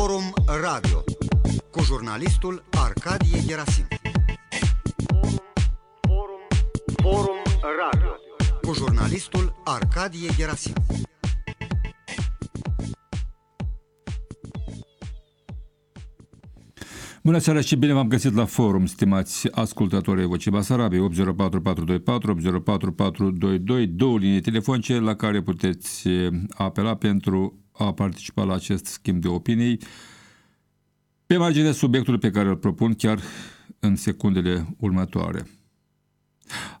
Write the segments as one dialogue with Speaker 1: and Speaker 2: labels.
Speaker 1: Forum Radio cu jurnalistul Arcadie Gerasim. Forum, Forum Radio cu jurnalistul Arcadie Gerasim.
Speaker 2: Bună seara și bine v-am găsit la forum, stimați ascultători Vocii Basarabiei, 804424, 804422, două linii telefonice la care puteți apela pentru a participa la acest schimb de opinii pe marginea subiectului pe care îl propun chiar în secundele următoare.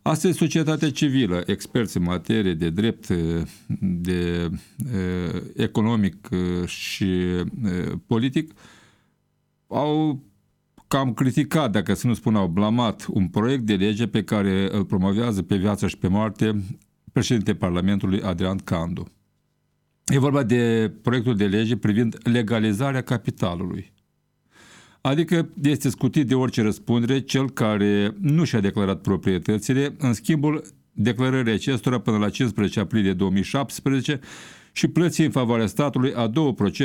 Speaker 2: Astăzi, societatea civilă, experți în materie de drept, de uh, economic și uh, politic, au cam criticat, dacă să nu spun au blamat, un proiect de lege pe care îl promovează pe viață și pe moarte președintele Parlamentului Adrian Candu. E vorba de proiectul de lege privind legalizarea capitalului. Adică este scutit de orice răspundere cel care nu și-a declarat proprietățile în schimbul declarării acestora până la 15 aprilie 2017 și plății în favoarea statului a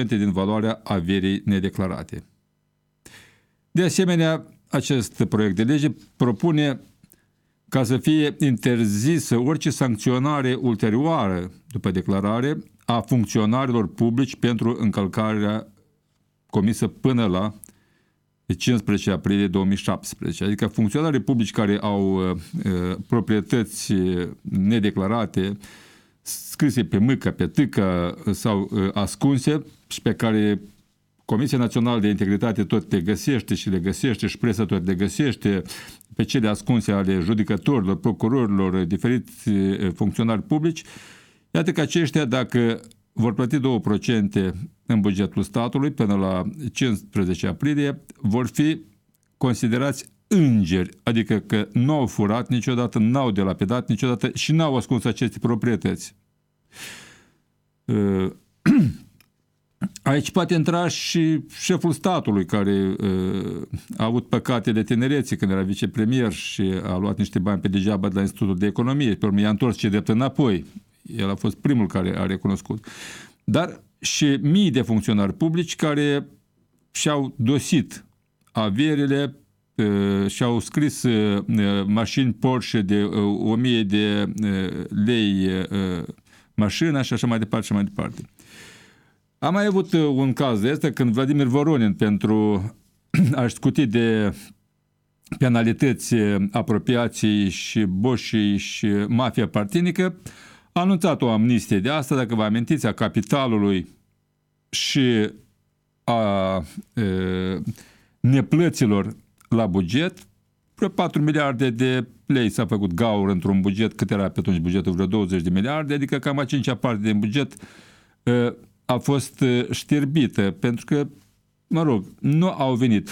Speaker 2: 2% din valoarea averii nedeclarate. De asemenea, acest proiect de lege propune ca să fie interzisă orice sancționare ulterioară după declarare a funcționarilor publici pentru încălcarea comisă până la 15 aprilie 2017. Adică funcționarii publici care au uh, uh, proprietăți nedeclarate, scrise pe mâcă, pe tâcă sau uh, ascunse și pe care Comisia Națională de Integritate tot le găsește și le găsește și presa tot le găsește pe cele ascunse ale judecătorilor, procurorilor, diferiți funcționari publici, iată că aceștia, dacă vor plăti 2% în bugetul statului până la 15 aprilie, vor fi considerați îngeri, adică că nu au furat niciodată, n-au delapidat niciodată și n-au ascuns aceste proprietăți. Aici poate intra și șeful statului care uh, a avut păcate de tinerețe când era vicepremier și a luat niște bani pe degeaba de la Institutul de Economie, pe urmă i-a întors ce drept înapoi. El a fost primul care a recunoscut. Dar și mii de funcționari publici care și-au dosit averile uh, și-au scris uh, mașini Porsche de uh, 1000 de uh, lei uh, mașina și așa mai departe și mai departe. Am mai avut uh, un caz de asta când Vladimir Voronin pentru a scuti de penalități uh, apropiației și boșii și mafia partinică, a anunțat o amnistie de asta, dacă vă amintiți, a capitalului și a e, neplăților la buget, vreo 4 miliarde de lei s-a făcut gaur într-un buget, cât era pe atunci bugetul, vreo 20 de miliarde, adică cam a cincea parte din buget e, a fost șterbită, pentru că, mă rog, nu au venit.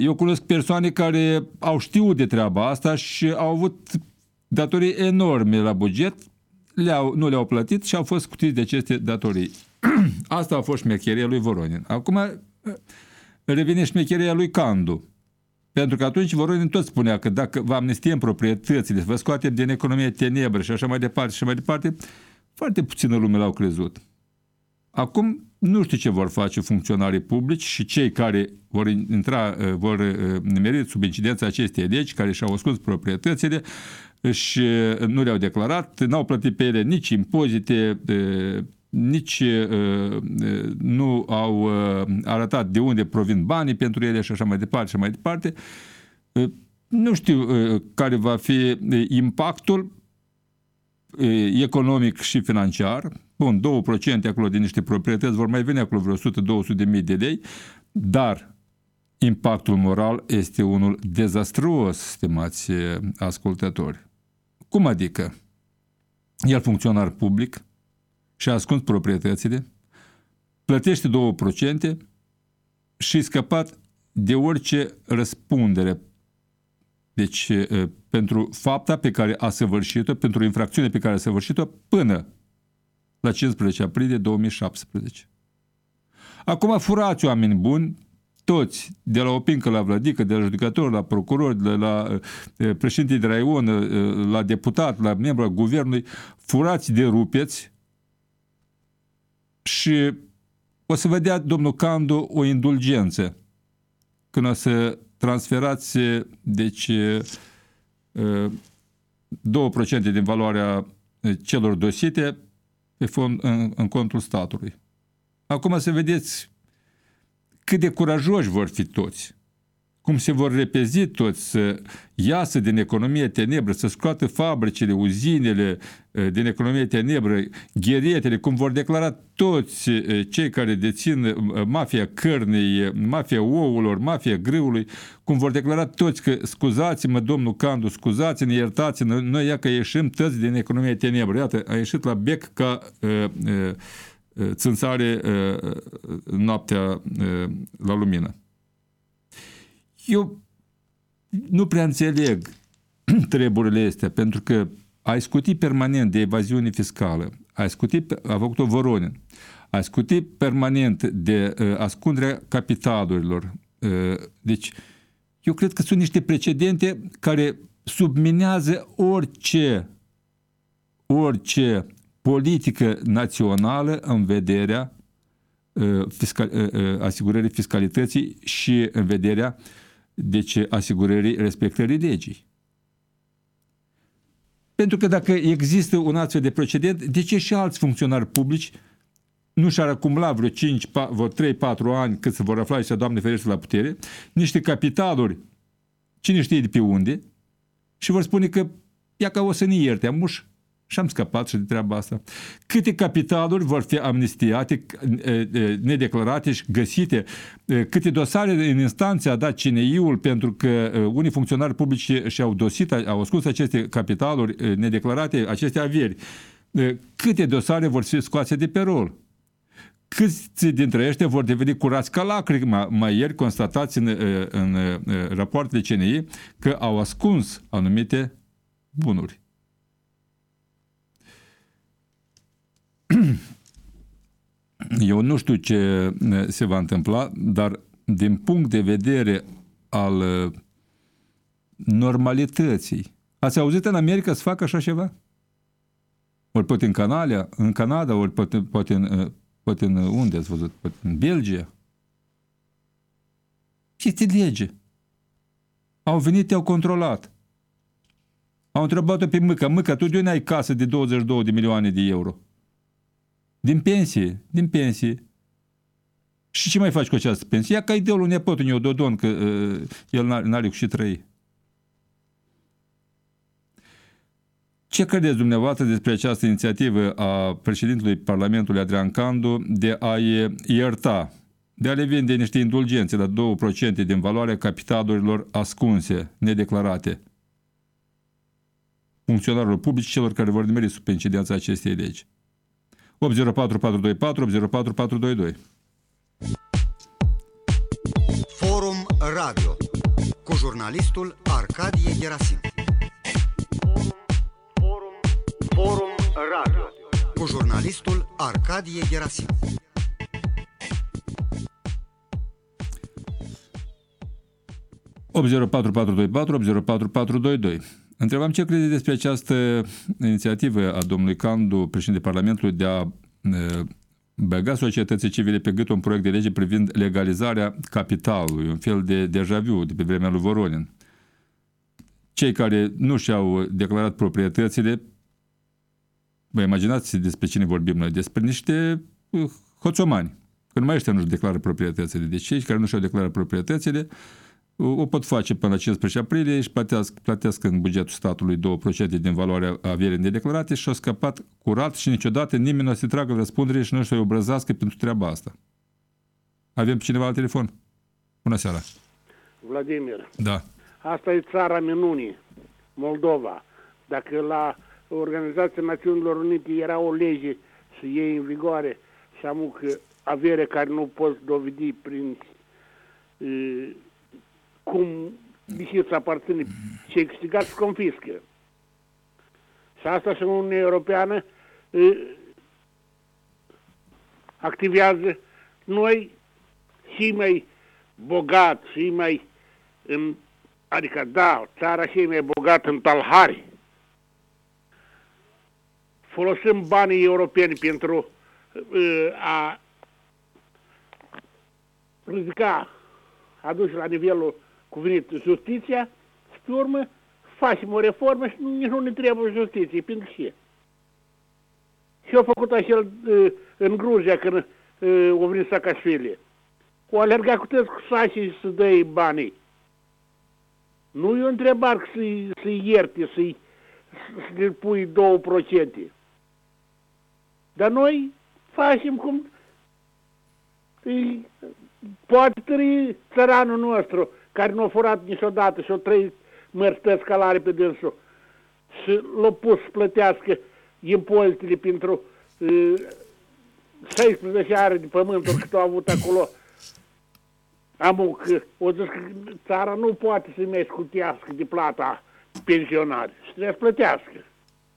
Speaker 2: Eu cunosc persoane care au știut de treaba asta și au avut datorii enorme la buget, le-au, nu le-au plătit și au fost scutiți de aceste datorii. asta a fost șmecheria lui Voronin. Acum revine șmecheria lui Candu. Pentru că atunci Voronin tot spunea că dacă vă amnistiem proprietățile, vă scoatem din economie tenebră și așa mai departe și mai departe, foarte puțină lume l-au crezut. Acum nu știu ce vor face funcționarii publici și cei care vor intra, uh, vor uh, nimeri sub incidența acestei legi, care și-au ascuns proprietățile și uh, nu le-au declarat, n-au plătit pe ele nici impozite, nici nu au arătat de unde provin banii pentru ele și așa mai departe și mai departe. Nu știu care va fi impactul economic și financiar, bun, 2% acolo din niște proprietăți, vor mai veni acolo vreo 100-200 de mii de lei, dar impactul moral este unul dezastruos, stimați ascultători. Cum adică? El funcționar public și a ascuns proprietățile, plătește 2% și scăpat de orice răspundere deci, pentru fapta pe care a săvârșit-o, pentru infracțiunea pe care a săvârșit-o până la 15 aprilie 2017. Acum furați oameni buni, toți, de la Opincă la Vladică, de la judecător, la procuror, de la președinte de raion, la deputat, la membru al guvernului, furați de rupeți și o să vă dea domnul Candu o indulgență când o să transferați deci 2% din valoarea celor dosite pe fond în, în contul statului. Acum să vedeți cât de curajoși vor fi toți cum se vor repezi toți să iasă din economie tenebră, să scoată fabricile, uzinele din economie tenebră, gheretele, cum vor declara toți cei care dețin mafia cărnei, mafia ouălor, mafia grâului, cum vor declara toți că scuzați-mă, domnul Candu, scuzați-ne, iertați-ne, noi ia că ieșim toți din economia tenebră. Iată, a ieșit la bec ca uh, uh, țânțare uh, noaptea uh, la lumină. Eu nu prea înțeleg treburile astea, pentru că ai scuti permanent de evaziune fiscală, ai scuti, a făcut-o Voronin, ai scuti permanent de uh, ascunderea capitalurilor. Uh, deci, eu cred că sunt niște precedente care subminează orice, orice politică națională în vederea uh, fiscal, uh, uh, asigurării fiscalității și în vederea uh, deci asigurării respectării legii. Pentru că dacă există un astfel de procedent, de ce și alți funcționari publici nu și-ar acumula vreo 5, vreo 3-4 ani cât să vor afla și să Doamne ferește la putere, niște capitaluri, cine știe de pe unde, și vor spune că ia ca o să ne ierte, amuși și am scăpat și de treaba asta. Câte capitaluri vor fi amnistiate, nedeclarate și găsite? Câte dosare în instanță a dat CNI-ul pentru că unii funcționari publici și-au dosit, au ascuns aceste capitaluri nedeclarate, aceste averi? Câte dosare vor fi scoase de pe rol? Câți dintre ăștia vor deveni curați ca lacrima? Mai ieri constatați în, în rapoartele CNI că au ascuns anumite bunuri. Eu nu știu ce se va întâmpla, dar din punct de vedere al uh, normalității, ați auzit în America să facă așa ceva? Ori poate în Canada, în Canada, ori poate, poate, în, uh, poate în unde ați văzut? Poate în Belgia. Este lege. Au venit, te-au controlat. Au întrebat-o pe Mâca, Mâca, tu de unde ai casă de 22 de milioane de euro? Din pensie, din pensie. Și ce mai faci cu această pensie? Ia ca ideolul nepotul meu, Dodon, că uh, el n-are cu și trăi. Ce credeți dumneavoastră despre această inițiativă a președintelui Parlamentului Adrian Candu de a ierta, de a le vinde niște indulgențe la 2% din valoarea capitalurilor ascunse, nedeclarate? Funcționarilor publici celor care vor nimeri sub incidența acestei legi. 804424, 804422.
Speaker 1: Forum Radio cu jurnalistul Arcadie Gerasim. Forum, forum, Radio cu jurnalistul Arcadie Gerasim.
Speaker 2: doi. Întrebam ce crede despre această inițiativă a domnului Candu, președinte Parlamentului, de a băga societății civile pe gât un proiect de lege privind legalizarea capitalului, un fel de deja vu de pe vremea lui Voronin. Cei care nu și-au declarat proprietățile, vă imaginați despre cine vorbim noi, despre niște uh, hoțomani, că numai ăștia nu-și declară proprietățile. Deci cei care nu și-au declarat proprietățile, o pot face până la 15 aprilie și plătesc, plătesc în bugetul statului 2% din valoarea averii nedeclarate și au scăpat curat și niciodată nimeni nu o să tragă răspundere și nu să-i obrăzească pentru treaba asta. Avem cineva la telefon? Bună seara!
Speaker 3: Vladimir.
Speaker 2: Da.
Speaker 3: Asta e țara minunii, Moldova. Dacă la Organizația Națiunilor Unite era o lege să iei în vigoare și am că avere care nu poți dovedi prin cum deși îți aparține ce ai câștigat, se confiscă. Și asta și Uniunea Europeană activează noi și mai bogat, și mai în, adică da, țara și mai bogat în talhari. Folosim banii europeni pentru uh, a ridica, aduce la nivelul cuvenit justiția și pe urmă facem o reformă și nici nu ne trebuie justiție, pentru ce? Și au făcut acel uh, în Gruzia când uh, au venit Saakashvili. O alergat cu tăți cu saci și să dă banii. Nu e o întrebare să-i, să ierte, să-i să le pui 2%. Dar noi facem cum îi, poate trăi țăranul nostru care nu a furat niciodată și-a trăit mărstăți calare pe dânsul și l-a pus să plătească impozitele pentru uh, 16 are de pământuri cât au avut acolo. Am că o zis că țara nu poate să-i mai scutească de plata pensionari și trebuie să plătească.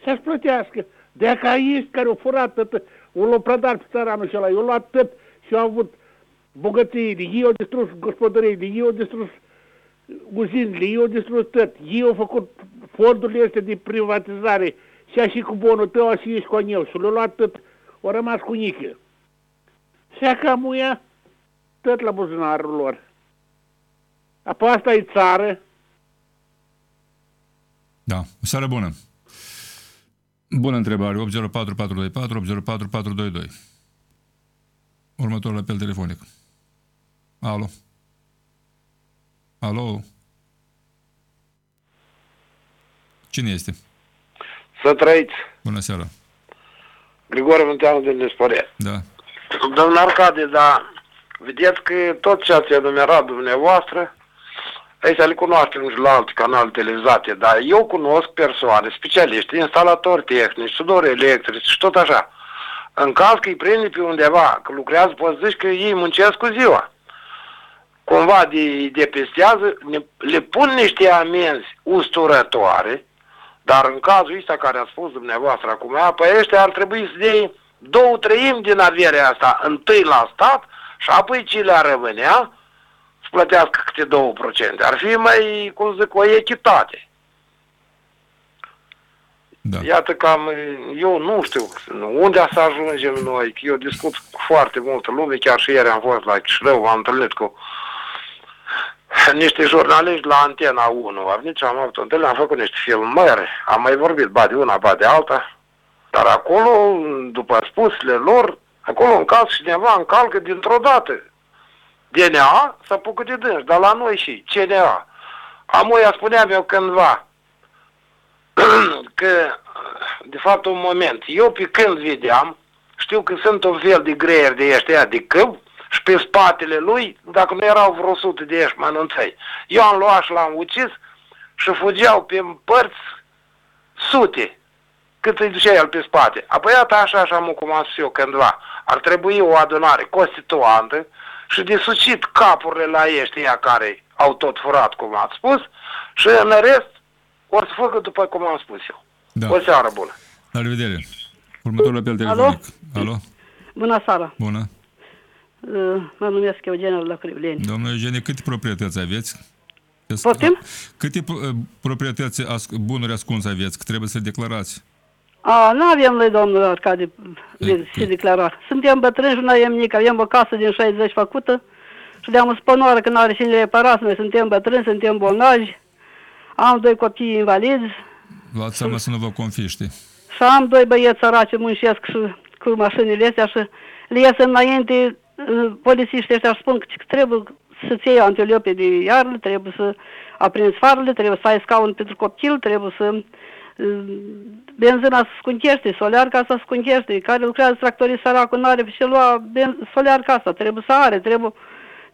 Speaker 3: Să-și plătească. Dacă ești care au furat tot, o l-au prădat pe țăranul acela, i-au luat tot și au avut bogățiile, ei au distrus gospodăriile, ei au distrus uzinile, ei au distrus tot, ei au făcut fondurile astea de privatizare și și cu bonul tău, și ești cu eu și l-au luat tot, au rămas cu nică. Și acum muia tot la buzunarul lor. Apoi asta e țară.
Speaker 2: Da, o seară bună. Bună întrebare, 804424, 804422. Următorul apel telefonic. Alo. Alo. Cine este?
Speaker 4: Să trăiți.
Speaker 2: Bună seara.
Speaker 4: Grigore Munteanu din Nespărea.
Speaker 2: Da.
Speaker 4: Domnul Arcade, da, vedeți că tot ce ați enumerat dumneavoastră, aici le cunoaștem și la alte canale televizate, dar eu cunosc persoane, specialiști, instalatori tehnici, sudori electrici și tot așa. În caz că îi prinde pe undeva, că lucrează, poți zici că ei muncesc cu ziua. Cumva de, depestează, ne, le pun niște amenzi usturătoare, dar în cazul ăsta care a spus dumneavoastră acum, pe ăștia ar trebui să dea două treimi din averea asta, întâi la stat și apoi ce le-ar rămânea să plătească câte două procente. Ar fi mai, cum zic, o echitate.
Speaker 2: Da.
Speaker 4: Iată cam, eu nu știu unde să ajungem noi, că eu discut cu foarte multă lume, chiar și ieri am fost la Chișinău, am întâlnit cu niște jurnaliști la Antena 1. Am venit și am avut o întâlnire, am făcut niște filmări, am mai vorbit ba de una, ba de alta, dar acolo, după spusele lor, acolo în caz cineva încalcă dintr-o dată. DNA s-a apucă de dâns, dar la noi și CNA. Amuia spuneam eu cândva că, de fapt, un moment, eu pe când vedeam, știu că sunt un fel de greier de ăștia de câmp, și pe spatele lui, dacă nu erau vreo sută de ești mănânțăi. Eu am luat și l-am ucis și fugeau pe părți sute cât îi ducea el pe spate. Apoi iată așa, așa mă cum am spus eu cândva. Ar trebui o adunare constituantă și de sucit capurile la ăștia care au tot furat, cum ați spus, și în rest or să facă după cum am spus eu.
Speaker 2: Da.
Speaker 4: O seară bună!
Speaker 2: La revedere. Următorul apel telefonic. Alo?
Speaker 5: Bună seara!
Speaker 2: Bună.
Speaker 5: Uh, Mă numesc Eugenia la Crivleni.
Speaker 2: Domnule Eugenie, câte proprietăți aveți?
Speaker 5: Poftim?
Speaker 2: Câte uh, proprietăți, as- bunuri ascunse aveți? Că trebuie să le declarați.
Speaker 5: A, nu avem noi, domnul Arcade,
Speaker 2: Ei,
Speaker 5: de se
Speaker 2: ei.
Speaker 5: declara. Suntem bătrâni și nu avem nimic. Avem o casă din 60 făcută și de-am spănoară că nu are cine reparați. Noi suntem bătrâni, suntem bolnavi. Am doi copii invalizi
Speaker 2: Luați seama să nu vă confiște.
Speaker 5: și am doi băieți săraci muncesc și cu mașinile astea și le ies înainte uh, polițiștii ăștia își spun că trebuie să-ți iei antiliope de iarnă, trebuie să aprinzi farele, trebuie să ai scaun pentru copil, trebuie să uh, benzina să scunchește, solear ca să scunchește, care lucrează tractorii săracul, nu are pe ce lua ben, solear casa, trebuie să are, trebuie...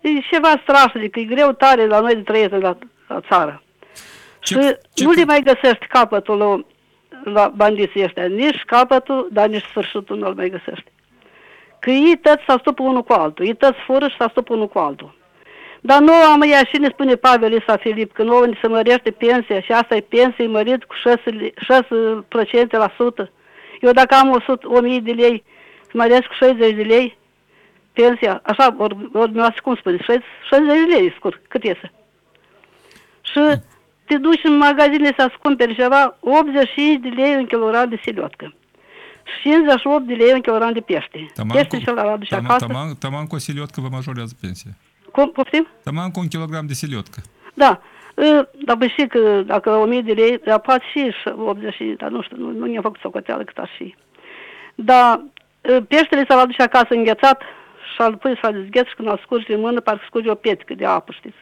Speaker 5: E ceva strașnic, e greu tare la noi de trăiesc la, la țară.
Speaker 2: Ce-
Speaker 5: și
Speaker 2: ce-
Speaker 5: nu le mai găsești capătul la, la bandiții ăștia, nici capătul, dar nici sfârșitul nu-l mai găsești. Că ei toți s-au stupă unul cu altul, ei toți fură și s-au stupă unul cu altul. Dar nu am ea și ne spune Pavel Isa Filip că nouă ni se mărește pensia și asta e pensie mărit cu 6, 6% la sută. Eu dacă am 100, 1000 de lei, măresc cu 60 de lei pensia, așa, ori, ori cum spune, 60 de lei, scurt, cât iese. Și te duci în magazine să-ți cumperi ceva, 85 de lei un kilogram de siliotcă. 58 de lei un kilogram de pește.
Speaker 2: Taman
Speaker 5: Pește
Speaker 2: cu-
Speaker 5: și la aduce
Speaker 2: taman-
Speaker 5: acasă.
Speaker 2: taman- Taman cu o siliot că vă majorează pensia.
Speaker 5: Cum, poftim?
Speaker 2: Taman cu un kilogram de seliotcă.
Speaker 5: Da. Ă, Dar bă, știi că dacă 1000 de lei, dar poate și 80, dar nu știu, nu, nu mi-a făcut socoteală cât ar fi. Dar ă, peștele s-ar aduce acasă înghețat și al pui să-l dezgheți și când al scurge în mână, parcă scurge o pietică de apă, știți.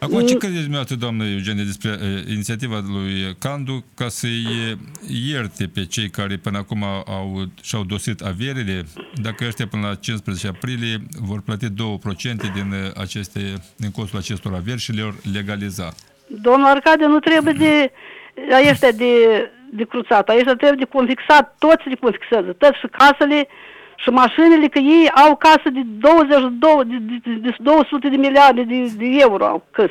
Speaker 2: Acum, ce credeți dumneavoastră, doamnă Eugenie, despre uh, inițiativa lui Candu ca să-i uh, ierte pe cei care până acum au, și-au dosit averile, dacă ăștia până la 15 aprilie vor plăti 2% din, uh, aceste, din costul acestor averi și le-or legaliza?
Speaker 5: Domnul Arcade, nu trebuie de ăștia de, de cruțat, ăștia trebuie de confixat, toți de confixează, toți și casele și mașinile, că ei au casă de 22, de, de, de 200 de miliarde de, de euro au căs.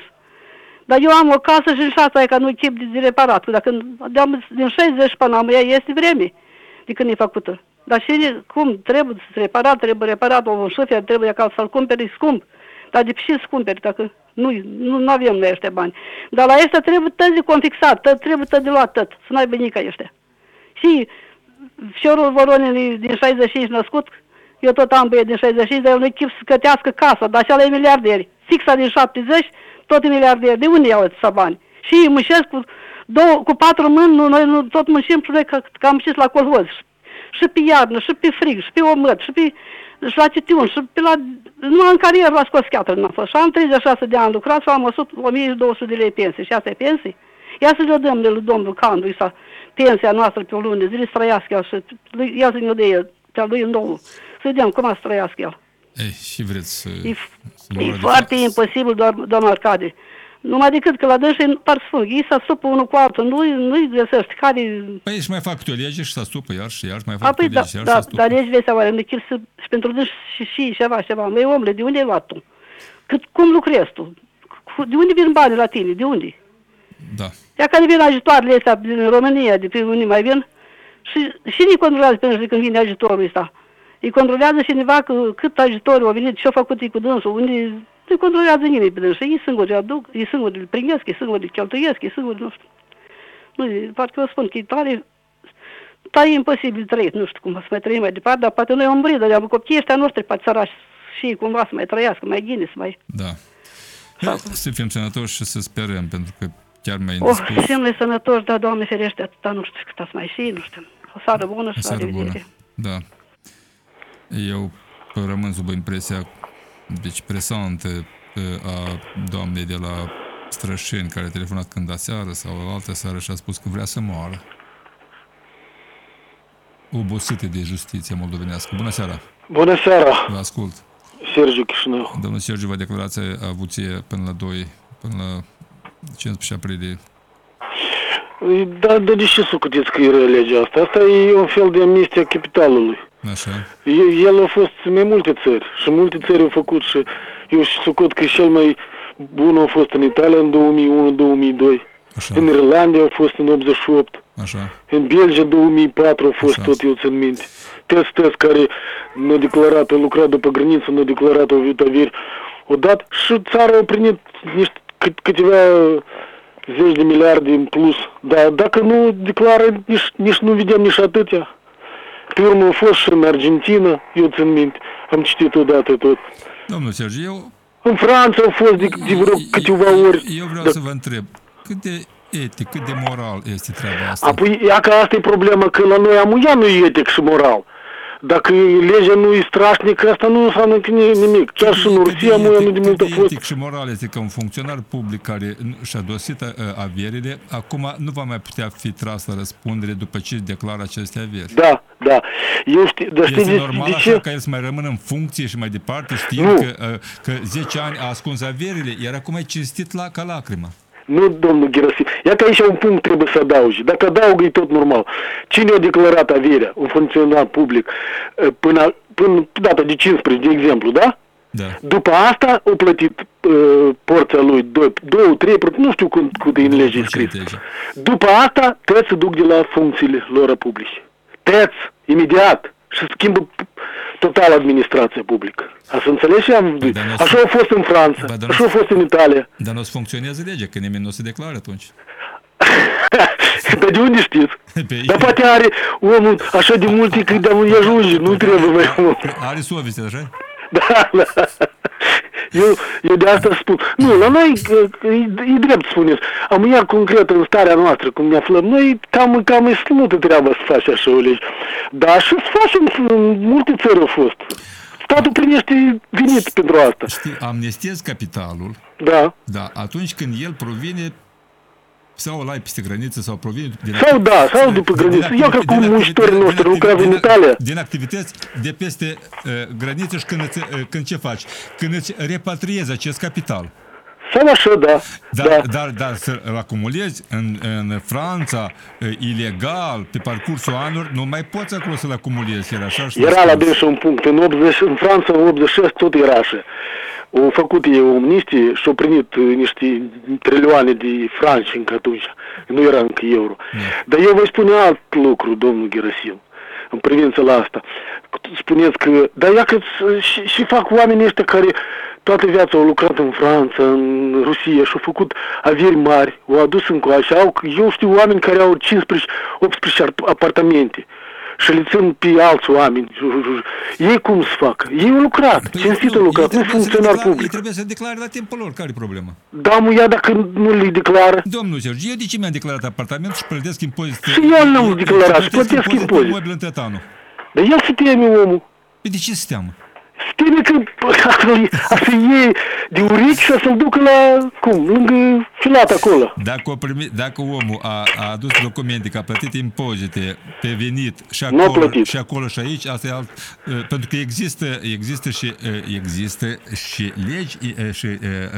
Speaker 5: Dar eu am o casă și și asta e ca nu chip de, de reparat. Că dacă de din 60 până la ea este vreme de când e făcută. Dar și cum trebuie să se reparat, trebuie reparat, un șofer trebuie ca să-l cumperi scump. Dar de ce să cumperi dacă nu, nu, nu avem noi ăștia bani. Dar la ăștia trebuie tot de confixat, tot, trebuie tot de luat tot, să n-aibă nici ăștia. Și fiorul Voronin din 65 născut, eu tot am băieți din 65, dar eu nu chip să cătească casa, dar așa e miliarderi. Fixa din 70, tot e miliarderi. De unde iau să bani? Și îi mușesc cu, două, cu patru mâini, nu, noi nu, tot mușim și noi că, că am la colhoz. Și pe iarnă, și pe frig, și pe omăt, și pe și la citiun, și pe la, numai în carieră la scos chiatră n-am fost. Și am 36 de ani lucrat și am 100, 1200 de lei pensii. Și asta e pensii? Ia să le dăm de lui domnul Candu, să pensia noastră pe o lună, zile să trăiască el și ia să ne dea el, pe lui nou. Să vedem cum a să trăiască el.
Speaker 2: Ei, și vreți să...
Speaker 5: E, e foarte de imposibil, doar, doamna Arcade. Numai decât că la dânsii par să spun, ei să supă unul cu altul, nu, nu-i găsești care...
Speaker 2: Păi și mai fac o lege și să supă iar și iar, mai fac
Speaker 5: păi,
Speaker 2: o lege
Speaker 5: da,
Speaker 2: și iar
Speaker 5: da,
Speaker 2: să
Speaker 5: dar legi vezi oare, nu să, și pentru dâns și, și ceva, ceva. Măi, omule, de unde ai luat tu? Cât, cum lucrezi tu? De unde vin banii la tine? De unde?
Speaker 2: Da.
Speaker 5: Ia care vin ajutoarele astea din România, de pe unde mai vin, și, și nu controlează până când vine ajutorul ăsta. Îi controlează cineva că cât ajutorul a venit, ce-a făcut ei cu dânsul, unde nu controlează nimeni pe dânsul. Ei singuri aduc, ei singuri îl primesc, ei singuri îl cheltuiesc, ei singuri, nu știu. Nu, parcă vă spun că e tare, tare imposibil trăit, nu știu cum să mai trăim mai departe, dar poate noi am murit, dar copiii ăștia noștri, poate sărași, și cumva să mai trăiască, mai ghine, să mai...
Speaker 2: Da. Să fim sănătoși și să sperăm, pentru că chiar mai
Speaker 5: Oh, semne sănătoși, da, Doamne ferește, atâta nu știu cât mai și, nu știu. O seară bună și
Speaker 2: o seară bună. Da. Eu rămân sub impresia deci presantă a doamnei de la Strășeni care a telefonat când aseară sau altă seară și a spus că vrea să moară. Obosită de justiție moldovenească. Bună seara!
Speaker 6: Bună seara!
Speaker 2: Vă ascult!
Speaker 6: Sergiu Chișinău.
Speaker 2: Domnul Sergiu, vă declarați avuție până la 2, până la 15 aprilie.
Speaker 6: Da, dar de ce socotiți că e rea legea asta? Asta e un fel de amnistia capitalului.
Speaker 2: Așa.
Speaker 6: El a fost în mai multe țări și multe țări au făcut și eu și socot că cel mai bun a fost în Italia în 2001-2002.
Speaker 2: Așa.
Speaker 6: În Irlanda a fost în 88.
Speaker 2: Așa.
Speaker 6: În Belgia 2004 a fost,
Speaker 2: Așa.
Speaker 6: tot eu țin minte. Test, test care nu declarat, a lucrat după graniță, nu declarat, au avut averi. O dat și țara a primit niște cât, câteva zeci de miliarde în plus. Dar dacă nu declară, nici, nici nu vedem nici atâtea. Pe urmă a fost și în Argentina, eu țin minte. Am citit odată tot.
Speaker 2: Domnul Sergiu, eu...
Speaker 6: În Franța au fost de, de vreo câteva ori.
Speaker 2: Eu vreau
Speaker 6: Dar-
Speaker 2: să vă întreb, cât de etic, cât de moral este treaba asta?
Speaker 6: Apoi, ia că asta e problema, că la noi amuia nu e etic și moral. Dacă legea nu e strașnică, asta nu înseamnă că nu e nimic. Chiar și în
Speaker 2: Cât de
Speaker 6: Rusia amuia nu de
Speaker 2: etic-
Speaker 6: mult a
Speaker 2: cât de
Speaker 6: fost.
Speaker 2: etic și moral este că un funcționar public care n- și-a dosit uh, averile, acum nu va mai putea fi tras la răspundere după ce declară aceste averi.
Speaker 6: Da, da. Eu știu, dar știi
Speaker 2: Este
Speaker 6: de,
Speaker 2: normal
Speaker 6: de
Speaker 2: așa
Speaker 6: ce?
Speaker 2: ca el să mai rămână în funcție și mai departe știind
Speaker 6: Nu.
Speaker 2: că, uh, că 10 ani a ascuns averile, iar acum e cinstit la, ca lacrima.
Speaker 6: Nu, domnul Gerasim. Ia că aici un punct trebuie să adaugi. Dacă adaugă, e tot normal. Cine a declarat averea? Un funcționar public. eh, Până, până data de 15, de exemplu, da?
Speaker 2: Da.
Speaker 6: După asta a plătit uh, porția lui 2, 2 3, nu știu cum, cum e în lege scris.
Speaker 2: Procenteze.
Speaker 6: După asta, trebuie să duc de la funcțiile lor publice. Trebuie, imediat. Și schimbă p- total administrația publică. A să înțelegi ce am
Speaker 2: Păi, dar nu-
Speaker 6: Așa a fost în Franța,
Speaker 2: Ba, dar nu-
Speaker 6: așa a fost în Italia.
Speaker 2: Dar nu o să funcționeze legea, că nimeni nu o să declare atunci.
Speaker 6: Dar de unde știți?
Speaker 2: Pe
Speaker 6: Dar poate are omul așa de multe că de unde ajunge, nu trebuie mai mult.
Speaker 2: Are soveste, așa?
Speaker 6: Da, da. Eu, eu de asta spun. Nu, la noi e, e drept spuneți. Am ia concret în starea noastră, cum ne aflăm noi, cam, cam e slută treaba să faci așa o lege. Dar și să facem, în multe țări au fost. Statul primește venit pentru asta.
Speaker 2: Știi, amnestiezi capitalul,
Speaker 6: Da.
Speaker 2: da, atunci când el provine sau îl ai peste graniță sau provine din
Speaker 6: Sau da, sau după
Speaker 2: din- din
Speaker 6: graniță. Eu ca
Speaker 2: activi-
Speaker 6: cum
Speaker 2: din
Speaker 6: muncitorii
Speaker 2: activi-
Speaker 6: noștri
Speaker 2: din
Speaker 6: lucrează în
Speaker 2: activi-
Speaker 6: Italia.
Speaker 2: Din activități de peste uh, graniță și când, îți, uh, când ce faci? Când îți repatriezi acest capital.
Speaker 6: Sau așa, da.
Speaker 2: Dar,
Speaker 6: da.
Speaker 2: dar, dar să îl acumulezi în, în Franța, uh, ilegal, pe parcursul anilor, nu mai poți acolo să-l acumulezi. Era așa și
Speaker 6: Era la dânsul un punct. În, 80, în Franța, în 86, tot era așa. Au făcut ei o amnistie și au primit uh, niște trilioane de franci încă atunci. Nu era încă euro. Dar eu vă spune alt lucru, domnul Gerasim, în privința la asta. Spuneți că, dar ia că s- și, și fac oamenii ăștia care toată viața au lucrat în Franța, în Rusia și au făcut averi mari, au adus încoace. Au, eu știu oameni care au 15-18 apartamente și le țin pe alți oameni. Ei cum să facă? Ei au lucrat,
Speaker 2: Păi,
Speaker 6: cinstit
Speaker 2: nu,
Speaker 6: au lucrat,
Speaker 2: ei
Speaker 6: nu
Speaker 2: trebuie să
Speaker 6: funcționar
Speaker 2: declare- Ei
Speaker 6: public.
Speaker 2: trebuie să declare la timpul lor. Care e problema?
Speaker 6: Da, mă, ia dacă nu le declară.
Speaker 2: Domnul Sergiu, eu de ce mi-am declarat apartamentul și plătesc impozit?
Speaker 6: Și eu n-am declarat și plătesc impozit.
Speaker 2: mobil în tot anul.
Speaker 6: Dar el se teme omul.
Speaker 2: Păi de ce se teamă?
Speaker 6: Se teme că a să iei de urechi și să-l ducă la, cum, lângă filat acolo.
Speaker 2: Dacă, o primi, dacă omul a, a adus documente că a plătit impozite pe venit și
Speaker 6: Nu a
Speaker 2: acolo,
Speaker 6: plătit.
Speaker 2: și acolo și aici, asta e alt... uh, Pentru că există, există, și, uh, există și legi uh, și uh,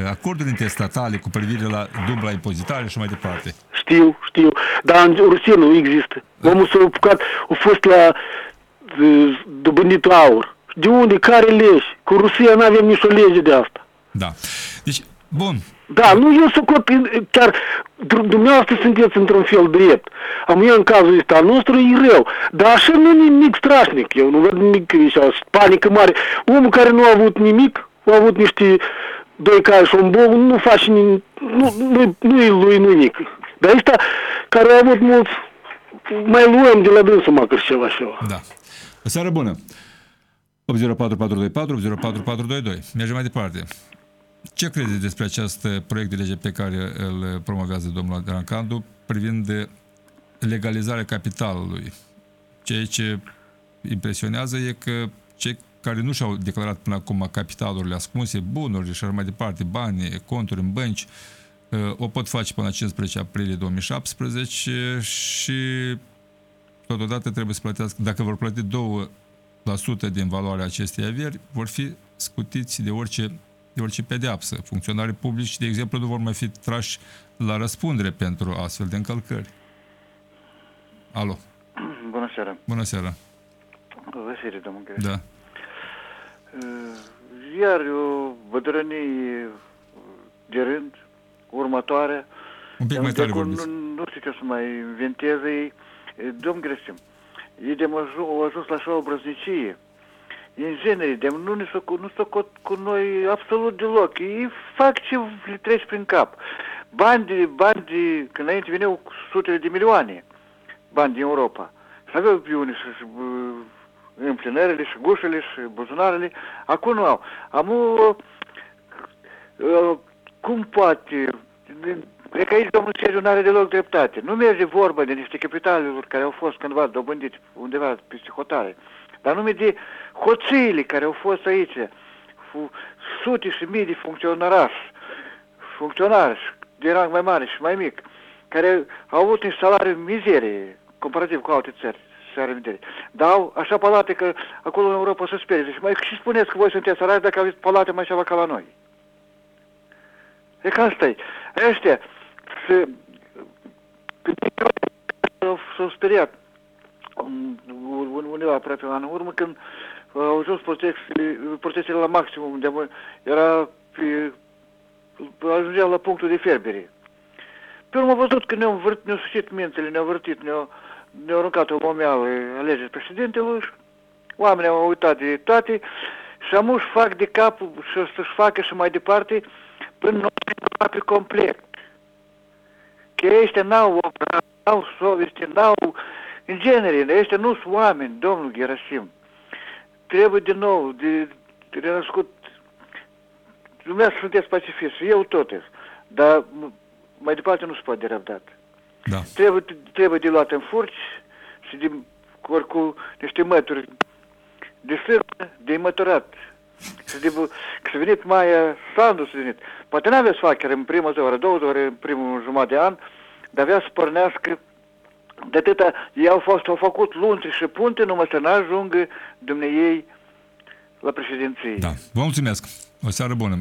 Speaker 2: acorduri interstatale cu privire la dubla impozitare și mai departe.
Speaker 6: Știu, știu. Dar în Rusia nu există. Omul s-a apucat, a fost la uh, dobânditul aur. De unde? Care legi? Cu Rusia nu avem nicio lege de asta.
Speaker 2: Da. Deci, bun,
Speaker 6: Da, nu eu să cot, chiar dr- dumneavoastră sunteți într-un fel drept. Am eu în cazul ăsta al nostru e rău. Dar așa nu e nimic strașnic. Eu nu văd nimic așa, panică mare. Omul care nu a avut nimic, a avut niște doi cai și un bou, nu face nimic, nu, nu, nu e lui nimic. Dar ăsta care a avut mulți, mai luăm de la dânsul măcar ceva ceva.
Speaker 2: Da. O seară bună. 804424, 804422. Mergem mai departe. Ce credeți despre acest proiect de lege pe care îl promovează domnul Adrian Candu privind legalizarea capitalului? Ceea ce impresionează e că cei care nu și-au declarat până acum capitalurile ascunse, bunuri și așa mai departe, bani, conturi în bănci, o pot face până la 15 aprilie 2017 și totodată trebuie să plătească, dacă vor plăti 2% din valoarea acestei averi, vor fi scutiți de orice, de orice pedeapsă. Funcționarii publici, de exemplu, nu vor mai fi trași la răspundere pentru astfel de încălcări. Alo,
Speaker 7: Bună seara.
Speaker 2: bună seara.
Speaker 7: Vasile, domnul Gheorghe.
Speaker 2: Da.
Speaker 7: Iar o bătrânie de rând, următoarea,
Speaker 2: Un pic mai
Speaker 7: de
Speaker 2: tare
Speaker 7: cum
Speaker 2: vorbiți.
Speaker 7: nu, nu știu ce să mai inventeze ei. Domn Gresim, ei de au ajuns la așa obrăznicie. În genere, de nu ne s-o, nu s-o cot cu noi absolut deloc. Ei fac ce le treci prin cap. Bani de, bani de, când înainte veneau cu sutele de milioane, bani din Europa. Și aveau pe unii și, și bă, împlinările și gușele și buzunarele. Acum nu au. Am uh, uh, cum poate? E că aici domnul Sergiu nu are deloc dreptate. Nu merge vorba de niște capitaluri care au fost cândva dobândite undeva peste hotare. Dar nume de hoțiile care au fost aici. Fu, sute și mii de funcționarași, funcționari de rang mai mare și mai mic, care au avut niște salarii mizerie, comparativ cu alte țări, salarii mizerie. Dar au așa palate că acolo în Europa se sperie. Și mai și spuneți că voi sunteți săraci dacă aveți palate mai ceva ca la noi. E ca asta e. Ăștia se, s-au speriat un- un- undeva aproape un an în urmă când au ajuns protecțiile, protecțiile la maximum, de mă- era pe, ajungea la punctul de fierbere. Pe urmă am văzut că ne-au vârt, ne-au sucit mințele, ne-au vârtit, ne-au, ne-au aruncat o momeală alegeri președintelui, și oamenii au uitat de toate și amuși fac de cap și să-și facă și mai departe până nu aproape complet. Că ăștia n-au obraz, n-au soveste, n-au... În genere, ăștia nu sunt oameni, domnul Gerasim. Trebuie din nou de, de renăscut dumneavoastră sunteți pacifist și eu tot sunt. Dar m- mai departe nu se poate de răbdat.
Speaker 2: Da.
Speaker 7: Trebuie, trebuie de luat în furci și de, ori cu niște mături de sârmă, de măturat. Și de, că s-a venit Maia Sandu, s-a venit. Poate n-avea să facă în prima zi, ori două ori, în primul jumătate de an, dar avea să pornească de atâta, ei au, fost, au făcut luntre și punte numai să n-ajungă dumneiei la președinție.
Speaker 2: Da. Vă mulțumesc. O seară bună.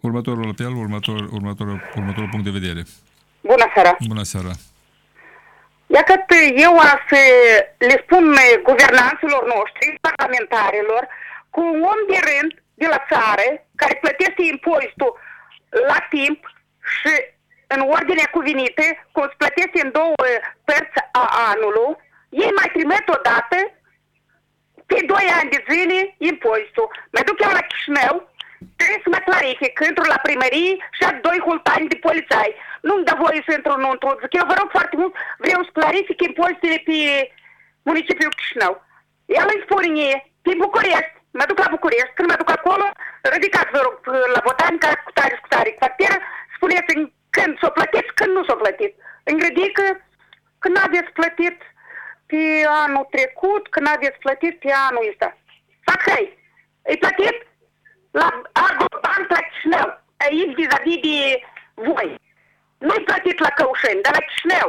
Speaker 2: Următorul apel, următor, următorul, următorul punct de vedere.
Speaker 8: Bună seara!
Speaker 2: Bună seara.
Speaker 8: Iată, eu aș le spun guvernanților noștri, parlamentarilor, cu un om de rând de la țară, care plătește impozitul la timp și în ordine cuvenită, cum se plătește în două părți a anului, ei mai trimit o dată pe doi ani de zile impozitul. Mă duc eu la Chișinău, trebuie să mă clarific că intru la primărie și am doi hultani de polițai. Nu-mi dă voie să intru înăuntru. Zic, eu vă rog foarte mult, vreau să clarific impozitele pe municipiul Chișinău. El îmi spune, pe București, mă duc la București, când mă duc acolo, ridicați, vă rog, la botanică, cu tare, cu tare, cartieră, spuneți când s-o plătit, când nu s-o plătit. Îmi ridică că n-aveți plătit pe anul trecut, că n-aveți plătit pe anul ăsta. Fac hei, e plătit la Agrobank la Chișinău, aici vis-a-vis de voi. Nu-i plătit la Căușeni, dar la Chișinău.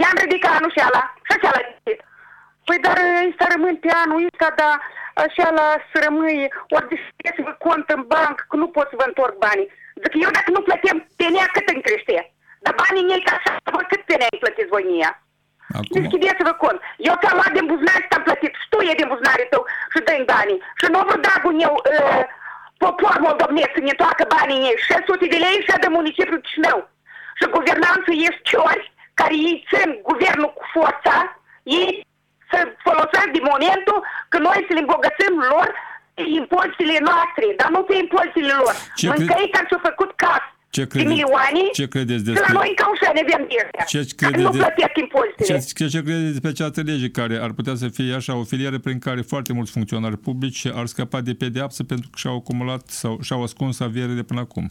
Speaker 8: I-am ridicat anul și ala, și așa l-a plătit. Păi dar ăsta rămân pe anul ăsta, dar așa la să rămâi, ori să vă cont în bancă, că nu pot să vă întorc banii. Zic, eu dacă nu plătim penea, cât îmi crește? Dar banii mei ca așa, voi cât penea îmi plătiți voi mie?
Speaker 2: Acum,
Speaker 8: Deschideți-vă cont. Eu ți-am luat din buzunar și te-am plătit. Și tu e din buzunarul tău și dă banii. Și nu vă dragul eu, uh, popor moldovnesc să ne toacă banii ei. 600 de lei și de municipiul Chișinău. Și guvernanțul ești ciori care ei țin guvernul cu forța, ei să folosesc din momentul că noi să le îmbogățim lor impozitele noastre, dar nu pe impozitele lor.
Speaker 2: Ce cre-
Speaker 8: Mâncăi care și-au făcut casă
Speaker 2: Ce
Speaker 8: de
Speaker 2: credeți-
Speaker 8: milioane
Speaker 2: ce credeți
Speaker 8: și la
Speaker 2: despre-
Speaker 8: noi în Caușani avem de astea.
Speaker 2: Ce
Speaker 8: Dacă
Speaker 2: credeți
Speaker 8: nu
Speaker 2: de-
Speaker 8: plătesc impozitele.
Speaker 2: ce, ce, ce credeți despre această lege care ar putea să fie așa o filieră prin care foarte mulți funcționari publici ar scăpa de pedeapsă pentru că și-au acumulat sau și-au ascuns avere de până acum?